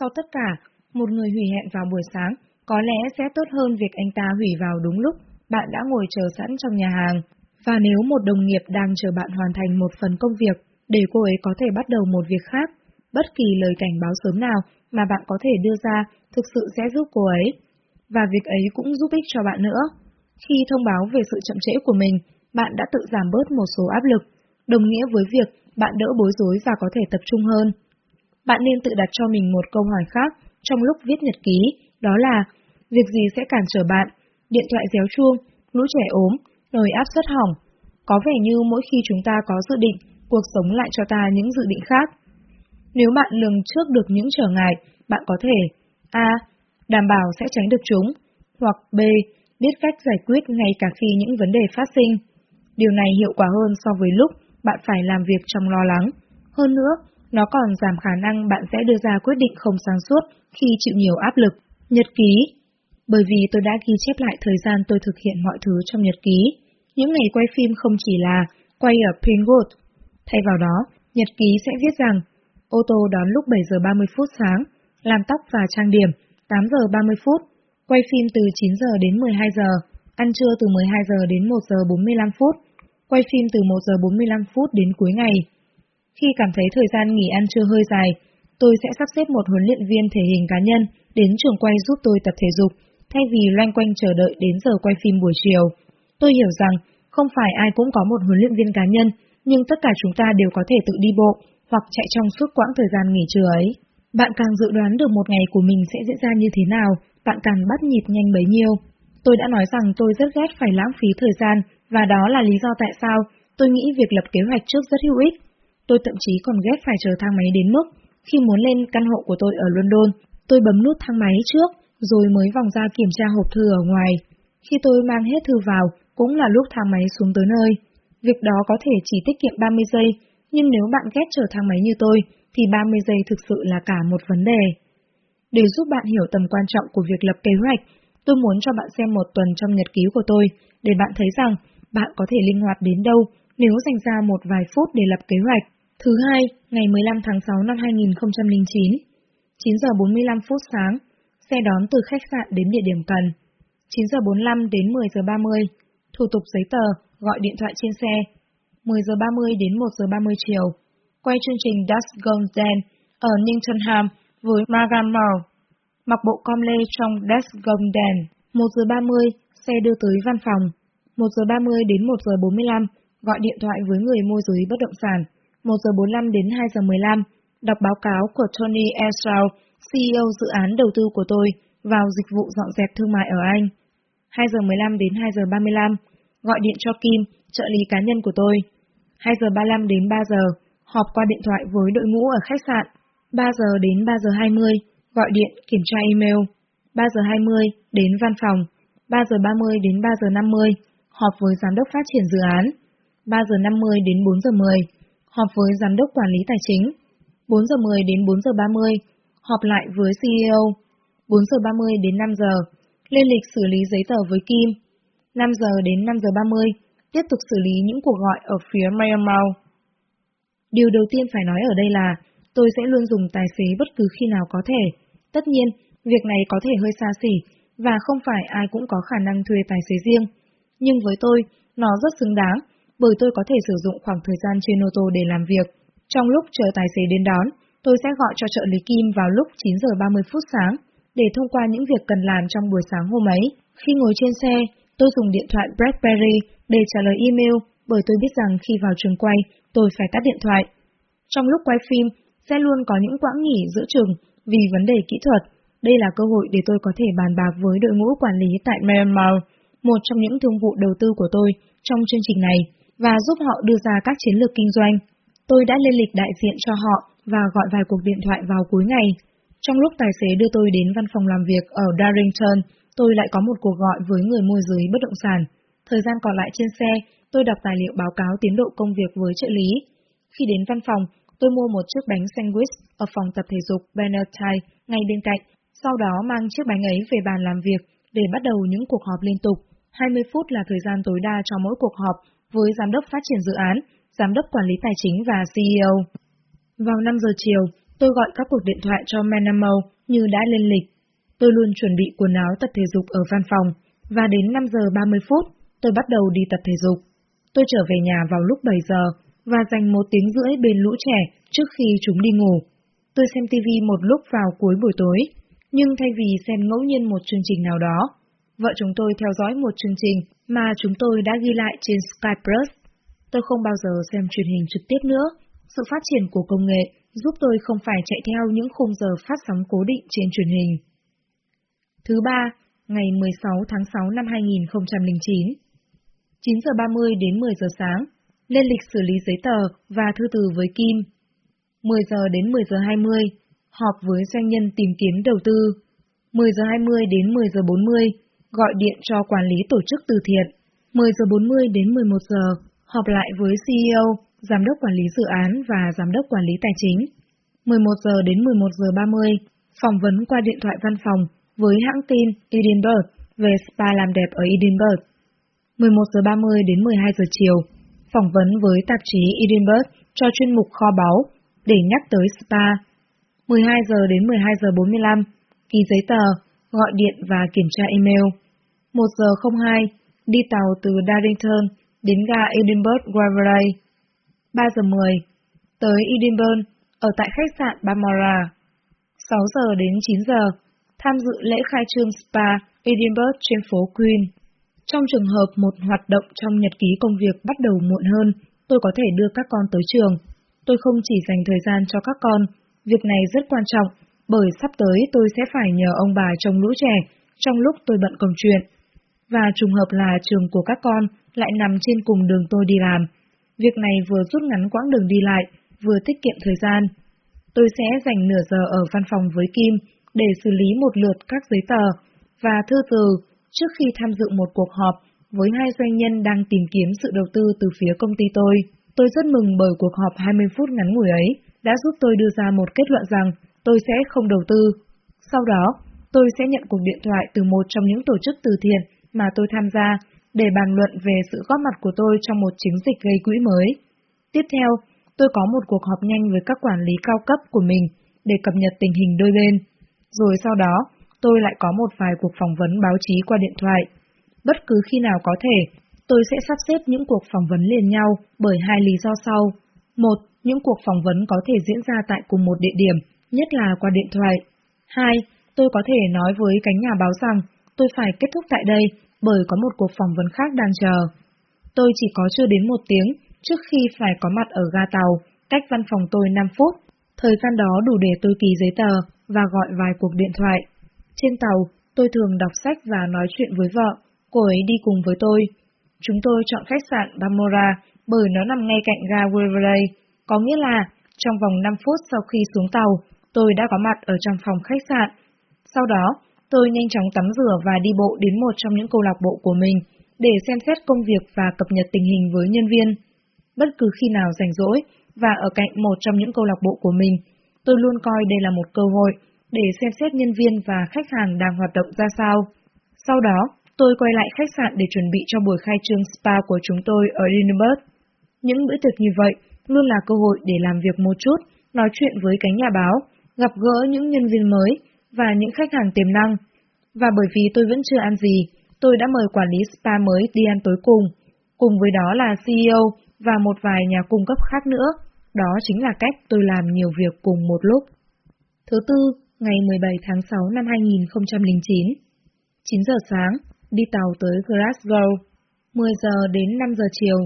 Sau tất cả, một người hủy hẹn vào buổi sáng có lẽ sẽ tốt hơn việc anh ta hủy vào đúng lúc bạn đã ngồi chờ sẵn trong nhà hàng. Và nếu một đồng nghiệp đang chờ bạn hoàn thành một phần công việc để cô ấy có thể bắt đầu một việc khác, bất kỳ lời cảnh báo sớm nào mà bạn có thể đưa ra thực sự sẽ giúp cô ấy. Và việc ấy cũng giúp ích cho bạn nữa. Khi thông báo về sự chậm trễ của mình, bạn đã tự giảm bớt một số áp lực, đồng nghĩa với việc bạn đỡ bối rối và có thể tập trung hơn. Bạn nên tự đặt cho mình một câu hỏi khác trong lúc viết nhật ký, đó là việc gì sẽ cản trở bạn, điện thoại réo chuông, lũ trẻ ốm, nồi áp suất hỏng. Có vẻ như mỗi khi chúng ta có dự định, cuộc sống lại cho ta những dự định khác. Nếu bạn lường trước được những trở ngại, bạn có thể A. Đảm bảo sẽ tránh được chúng, hoặc B. Biết cách giải quyết ngay cả khi những vấn đề phát sinh. Điều này hiệu quả hơn so với lúc bạn phải làm việc trong lo lắng. Hơn nữa, nó còn giảm khả năng bạn sẽ đưa ra quyết định không sáng suốt khi chịu nhiều áp lực. Nhật ký bởi vì tôi đã ghi chép lại thời gian tôi thực hiện mọi thứ trong nhật ký. Những ngày quay phim không chỉ là quay ở Pinewood. Thay vào đó, nhật ký sẽ viết rằng ô tô đón lúc 7 giờ 30 phút sáng, làm tóc và trang điểm 8 giờ 30 phút, quay phim từ 9 giờ đến 12 giờ, ăn trưa từ 12 giờ đến 1 giờ 45 phút, quay phim từ 1 giờ 45 phút đến cuối ngày. Khi cảm thấy thời gian nghỉ ăn trưa hơi dài, tôi sẽ sắp xếp một huấn luyện viên thể hình cá nhân đến trường quay giúp tôi tập thể dục, thay vì loanh quanh chờ đợi đến giờ quay phim buổi chiều. Tôi hiểu rằng không phải ai cũng có một huấn luyện viên cá nhân, nhưng tất cả chúng ta đều có thể tự đi bộ hoặc chạy trong suốt quãng thời gian nghỉ trưa ấy. Bạn càng dự đoán được một ngày của mình sẽ diễn ra như thế nào, bạn càng bắt nhịp nhanh bấy nhiêu. Tôi đã nói rằng tôi rất ghét phải lãng phí thời gian, và đó là lý do tại sao tôi nghĩ việc lập kế hoạch trước rất hữu ích. Tôi thậm chí còn ghét phải chờ thang máy đến mức, khi muốn lên căn hộ của tôi ở London, tôi bấm nút thang máy trước, rồi mới vòng ra kiểm tra hộp thư ở ngoài. Khi tôi mang hết thư vào, cũng là lúc thang máy xuống tới nơi. Việc đó có thể chỉ tiết kiệm 30 giây, nhưng nếu bạn ghét chờ thang máy như tôi, thì 30 giây thực sự là cả một vấn đề. Để giúp bạn hiểu tầm quan trọng của việc lập kế hoạch, tôi muốn cho bạn xem một tuần trong nhật ký của tôi, để bạn thấy rằng bạn có thể linh hoạt đến đâu nếu dành ra một vài phút để lập kế hoạch. Thứ hai, ngày 15 tháng 6 năm 2009, 9 giờ 45 phút sáng, xe đón từ khách sạn đến địa điểm cần. 9 giờ 45 đến 10 giờ 30, thủ tục giấy tờ, gọi điện thoại trên xe. 10 giờ 30 đến 1 giờ 30 chiều, quay chương trình Dust Gone Dan ở Newtonham với Margaret Moore. Mặc bộ com lê trong Dust Gone Dan. 1 giờ 30, xe đưa tới văn phòng. 1 giờ 30 đến 1 giờ 45, gọi điện thoại với người môi giới bất động sản. 1 giờ 45 đến 2 giờ 15, đọc báo cáo của Tony Esau, CEO dự án đầu tư của tôi, vào dịch vụ dọn dẹp thương mại ở Anh. 2 giờ 15 đến 2 giờ 35, gọi điện cho Kim, trợ lý cá nhân của tôi. 2 giờ 35 đến 3 giờ, họp qua điện thoại với đội ngũ ở khách sạn. 3 giờ đến 3 giờ 20, gọi điện kiểm tra email. 3 giờ 20 đến văn phòng. 3 giờ 30 đến 3 giờ 50, họp với giám đốc phát triển dự án. 3 giờ 50 đến 4 giờ 10, họp với giám đốc quản lý tài chính. 4 giờ 10 đến 4 giờ 30, họp lại với CEO. 4 giờ 30 đến 5 giờ, lên lịch xử lý giấy tờ với Kim. 5 giờ đến 5 giờ 30, tiếp tục xử lý những cuộc gọi ở phía Myanmar. Điều đầu tiên phải nói ở đây là, tôi sẽ luôn dùng tài xế bất cứ khi nào có thể. Tất nhiên, việc này có thể hơi xa xỉ, và không phải ai cũng có khả năng thuê tài xế riêng. Nhưng với tôi, nó rất xứng đáng, bởi tôi có thể sử dụng khoảng thời gian trên ô tô để làm việc. Trong lúc chờ tài xế đến đón, tôi sẽ gọi cho trợ lý Kim vào lúc 9 giờ 30 phút sáng, để thông qua những việc cần làm trong buổi sáng hôm ấy. Khi ngồi trên xe, tôi dùng điện thoại BlackBerry để trả lời email, bởi tôi biết rằng khi vào trường quay, tôi phải tắt điện thoại. Trong lúc quay phim, sẽ luôn có những quãng nghỉ giữa trường vì vấn đề kỹ thuật. Đây là cơ hội để tôi có thể bàn bạc với đội ngũ quản lý tại Myanmar, một trong những thương vụ đầu tư của tôi trong chương trình này, và giúp họ đưa ra các chiến lược kinh doanh. Tôi đã lên lịch đại diện cho họ và gọi vài cuộc điện thoại vào cuối ngày. Trong lúc tài xế đưa tôi đến văn phòng làm việc ở Darrington, tôi lại có một cuộc gọi với người môi giới bất động sản. Thời gian còn lại trên xe, tôi đọc tài liệu báo cáo tiến độ công việc với trợ lý. Khi đến văn phòng, tôi mua một chiếc bánh sandwich ở phòng tập thể dục Bennertine ngay bên cạnh, sau đó mang chiếc bánh ấy về bàn làm việc để bắt đầu những cuộc họp liên tục. 20 phút là thời gian tối đa cho mỗi cuộc họp với giám đốc phát triển dự án, giám đốc quản lý tài chính và CEO. Vào 5 giờ chiều, tôi gọi các cuộc điện thoại cho Menamo như đã lên lịch. Tôi luôn chuẩn bị quần áo tập thể dục ở văn phòng, và đến 5 giờ 30 phút, tôi bắt đầu đi tập thể dục. Tôi trở về nhà vào lúc 7 giờ và dành một tiếng rưỡi bên lũ trẻ trước khi chúng đi ngủ. Tôi xem TV một lúc vào cuối buổi tối, nhưng thay vì xem ngẫu nhiên một chương trình nào đó, vợ chúng tôi theo dõi một chương trình mà chúng tôi đã ghi lại trên Sky Plus. Tôi không bao giờ xem truyền hình trực tiếp nữa. Sự phát triển của công nghệ giúp tôi không phải chạy theo những khung giờ phát sóng cố định trên truyền hình. Thứ ba, ngày 16 tháng 6 năm 2009. 9 giờ 30 đến 10 giờ sáng, lên lịch xử lý giấy tờ và thư từ với Kim. 10 giờ đến 10 giờ 20, họp với doanh nhân tìm kiếm đầu tư. 10 giờ 20 đến 10 giờ 40, gọi điện cho quản lý tổ chức từ thiện. 10 giờ 40 đến 11 giờ, họp lại với CEO, giám đốc quản lý dự án và giám đốc quản lý tài chính. 11 giờ đến 11 giờ 30, phỏng vấn qua điện thoại văn phòng với hãng tin Edinburgh về spa làm đẹp ở Edinburgh. 11 giờ 30 đến 12 giờ chiều, phỏng vấn với tạp chí Edinburgh cho chuyên mục kho báu để nhắc tới spa. 12 giờ đến 12 giờ 45, ký giấy tờ, gọi điện và kiểm tra email. 1 giờ 02, đi tàu từ Darlington đến ga Edinburgh Waverley. 3 giờ 10, tới Edinburgh, ở tại khách sạn Bamara. 6 giờ đến 9 giờ, tham dự lễ khai trương spa Edinburgh trên phố Queen. Trong trường hợp một hoạt động trong nhật ký công việc bắt đầu muộn hơn, tôi có thể đưa các con tới trường. Tôi không chỉ dành thời gian cho các con, việc này rất quan trọng, bởi sắp tới tôi sẽ phải nhờ ông bà trông lũ trẻ trong lúc tôi bận công chuyện. Và trùng hợp là trường của các con lại nằm trên cùng đường tôi đi làm. Việc này vừa rút ngắn quãng đường đi lại, vừa tiết kiệm thời gian. Tôi sẽ dành nửa giờ ở văn phòng với Kim để xử lý một lượt các giấy tờ và thư từ trước khi tham dự một cuộc họp với hai doanh nhân đang tìm kiếm sự đầu tư từ phía công ty tôi. Tôi rất mừng bởi cuộc họp 20 phút ngắn ngủi ấy đã giúp tôi đưa ra một kết luận rằng tôi sẽ không đầu tư. Sau đó, tôi sẽ nhận cuộc điện thoại từ một trong những tổ chức từ thiện mà tôi tham gia để bàn luận về sự góp mặt của tôi trong một chiến dịch gây quỹ mới. Tiếp theo, tôi có một cuộc họp nhanh với các quản lý cao cấp của mình để cập nhật tình hình đôi bên. Rồi sau đó, tôi lại có một vài cuộc phỏng vấn báo chí qua điện thoại. Bất cứ khi nào có thể, tôi sẽ sắp xếp những cuộc phỏng vấn liền nhau bởi hai lý do sau. Một, những cuộc phỏng vấn có thể diễn ra tại cùng một địa điểm, nhất là qua điện thoại. Hai, tôi có thể nói với cánh nhà báo rằng tôi phải kết thúc tại đây bởi có một cuộc phỏng vấn khác đang chờ. Tôi chỉ có chưa đến một tiếng trước khi phải có mặt ở ga tàu, cách văn phòng tôi 5 phút. Thời gian đó đủ để tôi ký giấy tờ và gọi vài cuộc điện thoại. Trên tàu, tôi thường đọc sách và nói chuyện với vợ, cô ấy đi cùng với tôi. Chúng tôi chọn khách sạn Bamora bởi nó nằm ngay cạnh ga Waverley, có nghĩa là trong vòng 5 phút sau khi xuống tàu, tôi đã có mặt ở trong phòng khách sạn. Sau đó, tôi nhanh chóng tắm rửa và đi bộ đến một trong những câu lạc bộ của mình để xem xét công việc và cập nhật tình hình với nhân viên. Bất cứ khi nào rảnh rỗi và ở cạnh một trong những câu lạc bộ của mình, tôi luôn coi đây là một cơ hội để xem xét nhân viên và khách hàng đang hoạt động ra sao. Sau đó, tôi quay lại khách sạn để chuẩn bị cho buổi khai trương spa của chúng tôi ở Lindenburg. Những bữa tiệc như vậy luôn là cơ hội để làm việc một chút, nói chuyện với cánh nhà báo, gặp gỡ những nhân viên mới và những khách hàng tiềm năng. Và bởi vì tôi vẫn chưa ăn gì, tôi đã mời quản lý spa mới đi ăn tối cùng, cùng với đó là CEO và một vài nhà cung cấp khác nữa. Đó chính là cách tôi làm nhiều việc cùng một lúc. Thứ tư, ngày 17 tháng 6 năm 2009. 9 giờ sáng, đi tàu tới Glasgow. 10 giờ đến 5 giờ chiều,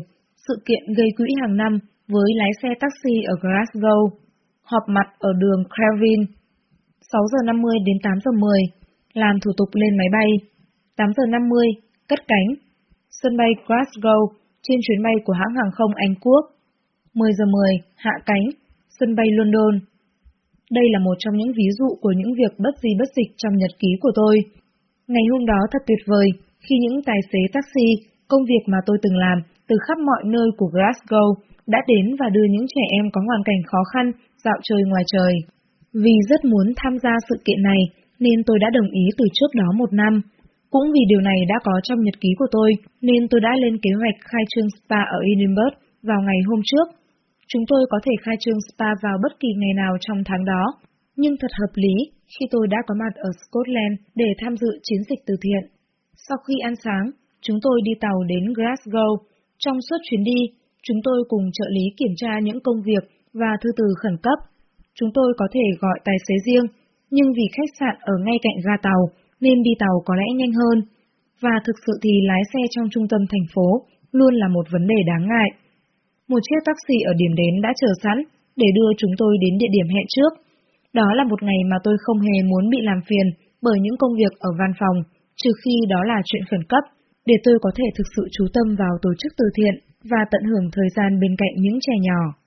sự kiện gây quỹ hàng năm với lái xe taxi ở Glasgow. Họp mặt ở đường Crevin. 6 giờ 50 đến 8 giờ 10, làm thủ tục lên máy bay. 8 giờ 50, cất cánh. Sân bay Glasgow, trên chuyến bay của hãng hàng không Anh Quốc. 10 giờ 10, hạ cánh, sân bay London. Đây là một trong những ví dụ của những việc bất di bất dịch trong nhật ký của tôi. Ngày hôm đó thật tuyệt vời, khi những tài xế taxi, công việc mà tôi từng làm từ khắp mọi nơi của Glasgow đã đến và đưa những trẻ em có hoàn cảnh khó khăn dạo chơi ngoài trời. Vì rất muốn tham gia sự kiện này, nên tôi đã đồng ý từ trước đó một năm. Cũng vì điều này đã có trong nhật ký của tôi, nên tôi đã lên kế hoạch khai trương spa ở Edinburgh vào ngày hôm trước. Chúng tôi có thể khai trương spa vào bất kỳ ngày nào trong tháng đó, nhưng thật hợp lý khi tôi đã có mặt ở Scotland để tham dự chiến dịch từ thiện. Sau khi ăn sáng, chúng tôi đi tàu đến Glasgow. Trong suốt chuyến đi, chúng tôi cùng trợ lý kiểm tra những công việc và thư từ khẩn cấp. Chúng tôi có thể gọi tài xế riêng, nhưng vì khách sạn ở ngay cạnh ga tàu, nên đi tàu có lẽ nhanh hơn. Và thực sự thì lái xe trong trung tâm thành phố luôn là một vấn đề đáng ngại. Một chiếc taxi ở điểm đến đã chờ sẵn để đưa chúng tôi đến địa điểm hẹn trước. Đó là một ngày mà tôi không hề muốn bị làm phiền bởi những công việc ở văn phòng, trừ khi đó là chuyện khẩn cấp, để tôi có thể thực sự chú tâm vào tổ chức từ thiện và tận hưởng thời gian bên cạnh những trẻ nhỏ.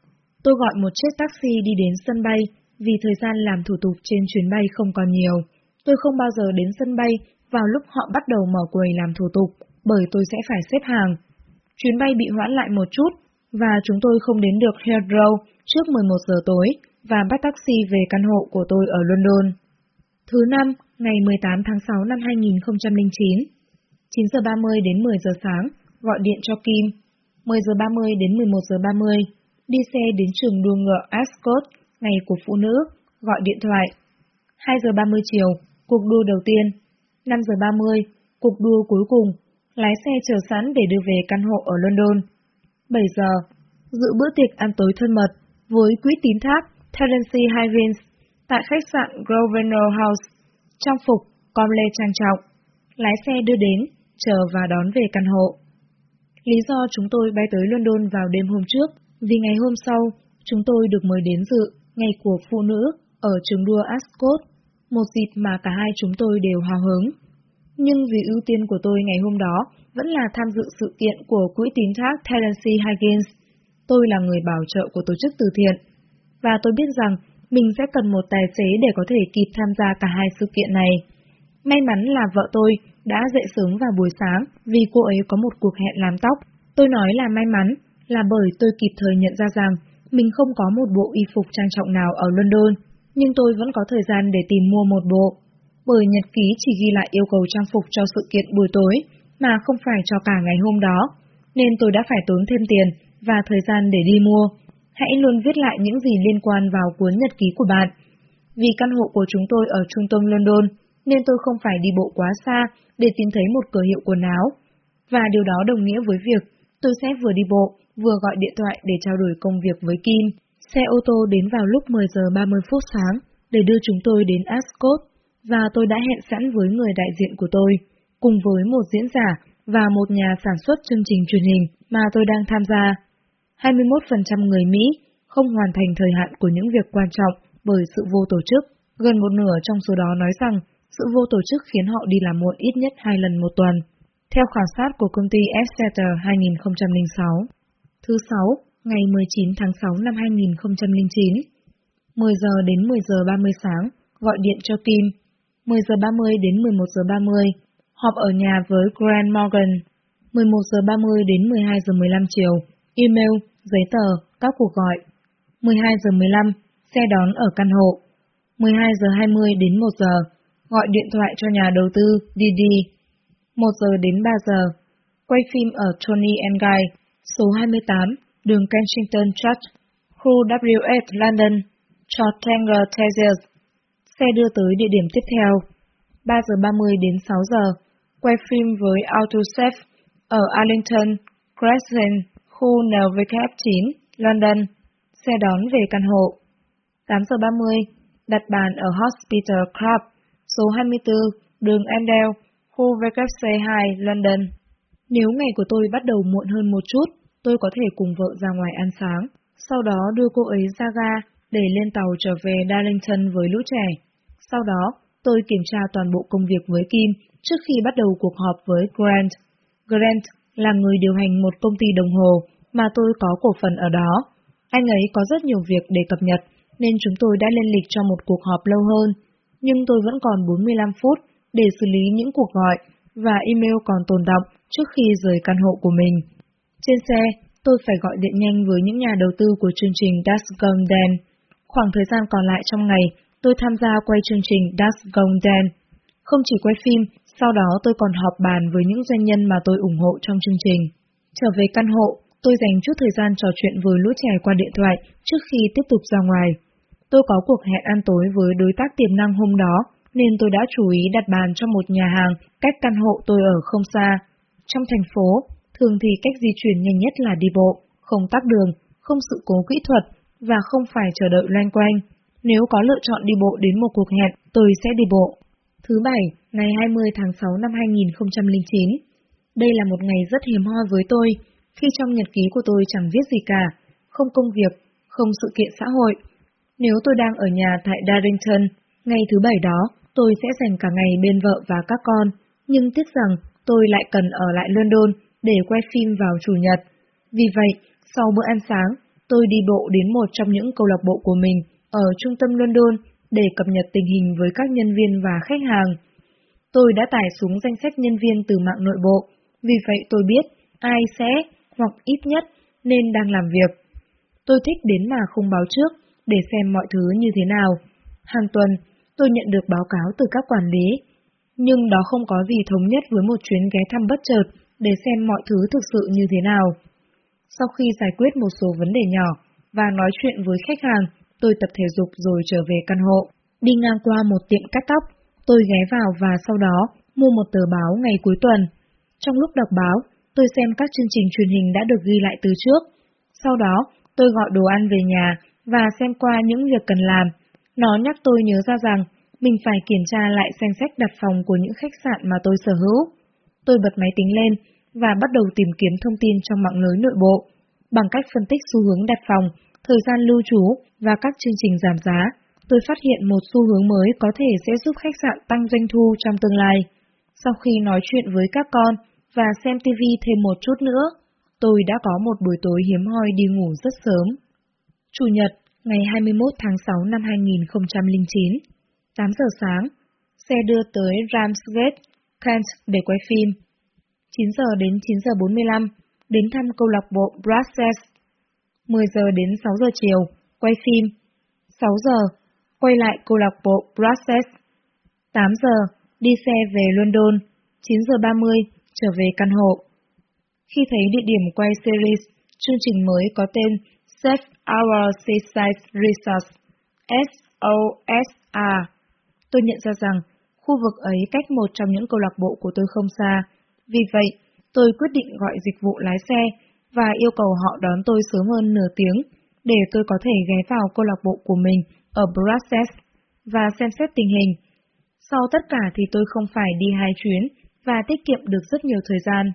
Tôi gọi một chiếc taxi đi đến sân bay vì thời gian làm thủ tục trên chuyến bay không còn nhiều. Tôi không bao giờ đến sân bay vào lúc họ bắt đầu mở quầy làm thủ tục, bởi tôi sẽ phải xếp hàng. Chuyến bay bị hoãn lại một chút, và chúng tôi không đến được Heathrow trước 11 giờ tối và bắt taxi về căn hộ của tôi ở London. Thứ năm, ngày 18 tháng 6 năm 2009. 9 giờ 30 đến 10 giờ sáng, gọi điện cho Kim. 10 giờ 30 đến 11 giờ 30, đi xe đến trường đua ngựa Ascot, ngày của phụ nữ, gọi điện thoại. 2 giờ 30 chiều, cuộc đua đầu tiên. 5 giờ 30, cuộc đua cuối cùng, lái xe chờ sẵn để đưa về căn hộ ở London. 7 giờ, dự bữa tiệc ăn tối thân mật với quỹ tín thác Terence Higgins tại khách sạn Grosvenor House, trang phục, com lê trang trọng. Lái xe đưa đến, chờ và đón về căn hộ. Lý do chúng tôi bay tới London vào đêm hôm trước vì ngày hôm sau chúng tôi được mời đến dự ngày của phụ nữ ở trường đua Ascot, một dịp mà cả hai chúng tôi đều hào hứng. Nhưng vì ưu tiên của tôi ngày hôm đó vẫn là tham dự sự kiện của quỹ tín thác Terence Higgins. Tôi là người bảo trợ của tổ chức từ thiện, và tôi biết rằng mình sẽ cần một tài xế để có thể kịp tham gia cả hai sự kiện này. May mắn là vợ tôi đã dậy sớm vào buổi sáng vì cô ấy có một cuộc hẹn làm tóc. Tôi nói là may mắn là bởi tôi kịp thời nhận ra rằng mình không có một bộ y phục trang trọng nào ở London, nhưng tôi vẫn có thời gian để tìm mua một bộ. Bởi nhật ký chỉ ghi lại yêu cầu trang phục cho sự kiện buổi tối, mà không phải cho cả ngày hôm đó, nên tôi đã phải tốn thêm tiền và thời gian để đi mua. Hãy luôn viết lại những gì liên quan vào cuốn nhật ký của bạn. Vì căn hộ của chúng tôi ở trung tâm London, nên tôi không phải đi bộ quá xa để tìm thấy một cửa hiệu quần áo. Và điều đó đồng nghĩa với việc tôi sẽ vừa đi bộ, vừa gọi điện thoại để trao đổi công việc với Kim. Xe ô tô đến vào lúc 10 giờ 30 phút sáng để đưa chúng tôi đến Ascot, và tôi đã hẹn sẵn với người đại diện của tôi, cùng với một diễn giả và một nhà sản xuất chương trình truyền hình mà tôi đang tham gia. 21% người Mỹ không hoàn thành thời hạn của những việc quan trọng bởi sự vô tổ chức. Gần một nửa trong số đó nói rằng sự vô tổ chức khiến họ đi làm muộn ít nhất hai lần một tuần. Theo khảo sát của công ty Exeter 2006, thứ sáu, ngày 19 tháng 6 năm 2009, 10 giờ đến 10 giờ 30 sáng, gọi điện cho Kim. 10 giờ 30 đến 11 giờ 30, họp ở nhà với Grant Morgan. 11 giờ 30 đến 12 giờ 15 chiều, email, giấy tờ, các cuộc gọi. 12 giờ 15, xe đón ở căn hộ. 12 giờ 20 đến 1 giờ, gọi điện thoại cho nhà đầu tư DD, 1 giờ đến 3 giờ, quay phim ở Tony and Guy, số 28, đường Kensington Church, khu WF London, cho Tanger Tazers. Xe đưa tới địa điểm tiếp theo. 3 giờ 30 đến 6 giờ, quay phim với AutoSafe ở Arlington Crescent, khu NVK9, London. Xe đón về căn hộ. 8 giờ 30, đặt bàn ở Hospital Club, số 24, đường Endell, khu VKC2, London. Nếu ngày của tôi bắt đầu muộn hơn một chút, tôi có thể cùng vợ ra ngoài ăn sáng, sau đó đưa cô ấy ra ga để lên tàu trở về Darlington với lũ trẻ. Sau đó, tôi kiểm tra toàn bộ công việc với Kim trước khi bắt đầu cuộc họp với Grant. Grant là người điều hành một công ty đồng hồ mà tôi có cổ phần ở đó. Anh ấy có rất nhiều việc để cập nhật, nên chúng tôi đã lên lịch cho một cuộc họp lâu hơn. Nhưng tôi vẫn còn 45 phút để xử lý những cuộc gọi và email còn tồn động trước khi rời căn hộ của mình. Trên xe, tôi phải gọi điện nhanh với những nhà đầu tư của chương trình Das Gong Khoảng thời gian còn lại trong ngày, tôi tham gia quay chương trình Das Gong Không chỉ quay phim, sau đó tôi còn họp bàn với những doanh nhân mà tôi ủng hộ trong chương trình. Trở về căn hộ, tôi dành chút thời gian trò chuyện với lũ trẻ qua điện thoại trước khi tiếp tục ra ngoài. Tôi có cuộc hẹn ăn tối với đối tác tiềm năng hôm đó, nên tôi đã chú ý đặt bàn cho một nhà hàng cách căn hộ tôi ở không xa. Trong thành phố, thường thì cách di chuyển nhanh nhất là đi bộ, không tắc đường, không sự cố kỹ thuật và không phải chờ đợi loanh quanh. Nếu có lựa chọn đi bộ đến một cuộc hẹn, tôi sẽ đi bộ. Thứ Bảy, ngày 20 tháng 6 năm 2009. Đây là một ngày rất hiếm hoi với tôi, khi trong nhật ký của tôi chẳng viết gì cả, không công việc, không sự kiện xã hội. Nếu tôi đang ở nhà tại Darlington, ngày thứ Bảy đó, tôi sẽ dành cả ngày bên vợ và các con, nhưng tiếc rằng tôi lại cần ở lại London để quay phim vào Chủ nhật. Vì vậy, sau bữa ăn sáng, tôi đi bộ đến một trong những câu lạc bộ của mình ở trung tâm London để cập nhật tình hình với các nhân viên và khách hàng. Tôi đã tải xuống danh sách nhân viên từ mạng nội bộ, vì vậy tôi biết ai sẽ, hoặc ít nhất, nên đang làm việc. Tôi thích đến mà không báo trước, để xem mọi thứ như thế nào. Hàng tuần, tôi nhận được báo cáo từ các quản lý, nhưng đó không có gì thống nhất với một chuyến ghé thăm bất chợt để xem mọi thứ thực sự như thế nào. Sau khi giải quyết một số vấn đề nhỏ và nói chuyện với khách hàng, tôi tập thể dục rồi trở về căn hộ. Đi ngang qua một tiệm cắt tóc, tôi ghé vào và sau đó mua một tờ báo ngày cuối tuần. Trong lúc đọc báo, tôi xem các chương trình truyền hình đã được ghi lại từ trước. Sau đó, tôi gọi đồ ăn về nhà và xem qua những việc cần làm. Nó nhắc tôi nhớ ra rằng mình phải kiểm tra lại danh sách đặt phòng của những khách sạn mà tôi sở hữu. Tôi bật máy tính lên và bắt đầu tìm kiếm thông tin trong mạng lưới nội bộ, bằng cách phân tích xu hướng đặt phòng, thời gian lưu trú và các chương trình giảm giá. Tôi phát hiện một xu hướng mới có thể sẽ giúp khách sạn tăng doanh thu trong tương lai. Sau khi nói chuyện với các con và xem TV thêm một chút nữa, tôi đã có một buổi tối hiếm hoi đi ngủ rất sớm. Chủ nhật, ngày 21 tháng 6 năm 2009, 8 giờ sáng, xe đưa tới Ramsgate, Kent để quay phim. 9 giờ đến 9 giờ 45, đến thăm câu lạc bộ Brasses. 10 giờ đến 6 giờ chiều, quay phim. 6 giờ, quay lại câu lạc bộ Brasses. 8 giờ, đi xe về London. 9 giờ 30, trở về căn hộ. Khi thấy địa điểm quay series, chương trình mới có tên Save Our Seaside Resource, SOSA, tôi nhận ra rằng khu vực ấy cách một trong những câu lạc bộ của tôi không xa. Vì vậy, tôi quyết định gọi dịch vụ lái xe và yêu cầu họ đón tôi sớm hơn nửa tiếng để tôi có thể ghé vào câu lạc bộ của mình ở Brussels và xem xét tình hình. Sau tất cả thì tôi không phải đi hai chuyến và tiết kiệm được rất nhiều thời gian.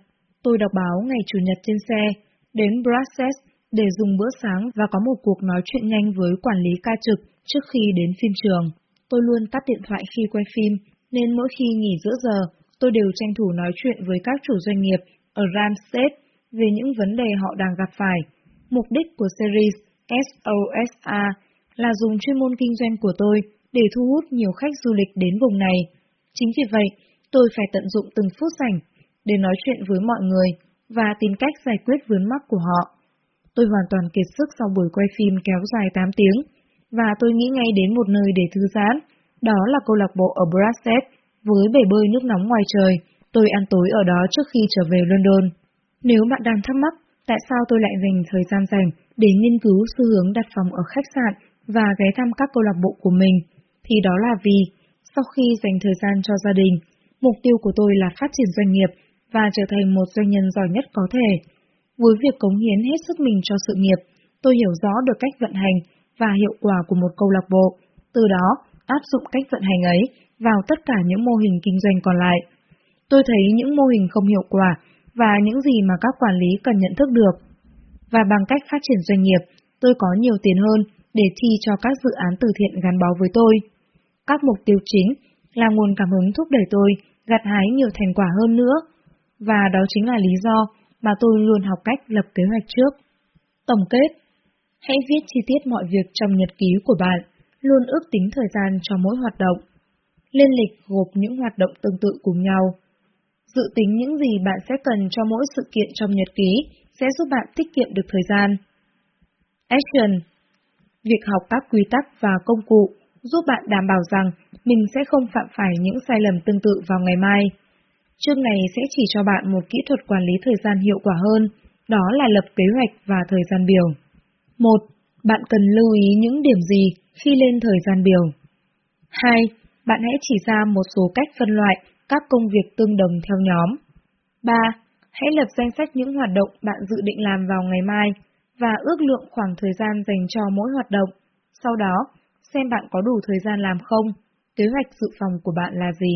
Tôi đọc báo ngày Chủ nhật trên xe, đến Brussels để dùng bữa sáng và có một cuộc nói chuyện nhanh với quản lý ca trực trước khi đến phim trường. Tôi luôn tắt điện thoại khi quay phim, nên mỗi khi nghỉ giữa giờ, tôi đều tranh thủ nói chuyện với các chủ doanh nghiệp ở Ramstead về những vấn đề họ đang gặp phải. Mục đích của series SOSA là dùng chuyên môn kinh doanh của tôi để thu hút nhiều khách du lịch đến vùng này. Chính vì vậy, tôi phải tận dụng từng phút rảnh để nói chuyện với mọi người và tìm cách giải quyết vướng mắc của họ. Tôi hoàn toàn kiệt sức sau buổi quay phim kéo dài 8 tiếng, và tôi nghĩ ngay đến một nơi để thư giãn, đó là câu lạc bộ ở Brasset với bể bơi nước nóng ngoài trời. Tôi ăn tối ở đó trước khi trở về London. Nếu bạn đang thắc mắc tại sao tôi lại dành thời gian dành để nghiên cứu xu hướng đặt phòng ở khách sạn và ghé thăm các câu lạc bộ của mình, thì đó là vì sau khi dành thời gian cho gia đình, mục tiêu của tôi là phát triển doanh nghiệp và trở thành một doanh nhân giỏi nhất có thể. Với việc cống hiến hết sức mình cho sự nghiệp, tôi hiểu rõ được cách vận hành và hiệu quả của một câu lạc bộ, từ đó áp dụng cách vận hành ấy vào tất cả những mô hình kinh doanh còn lại. Tôi thấy những mô hình không hiệu quả và những gì mà các quản lý cần nhận thức được. Và bằng cách phát triển doanh nghiệp, tôi có nhiều tiền hơn để thi cho các dự án từ thiện gắn bó với tôi. Các mục tiêu chính là nguồn cảm hứng thúc đẩy tôi gặt hái nhiều thành quả hơn nữa, và đó chính là lý do mà tôi luôn học cách lập kế hoạch trước. Tổng kết Hãy viết chi tiết mọi việc trong nhật ký của bạn, luôn ước tính thời gian cho mỗi hoạt động. Lên lịch gộp những hoạt động tương tự cùng nhau. Dự tính những gì bạn sẽ cần cho mỗi sự kiện trong nhật ký sẽ giúp bạn tiết kiệm được thời gian. Action Việc học các quy tắc và công cụ giúp bạn đảm bảo rằng mình sẽ không phạm phải những sai lầm tương tự vào ngày mai. Chương này sẽ chỉ cho bạn một kỹ thuật quản lý thời gian hiệu quả hơn, đó là lập kế hoạch và thời gian biểu. 1. Bạn cần lưu ý những điểm gì khi lên thời gian biểu? 2. Bạn hãy chỉ ra một số cách phân loại các công việc tương đồng theo nhóm. 3. Hãy lập danh sách những hoạt động bạn dự định làm vào ngày mai và ước lượng khoảng thời gian dành cho mỗi hoạt động. Sau đó, xem bạn có đủ thời gian làm không, kế hoạch dự phòng của bạn là gì.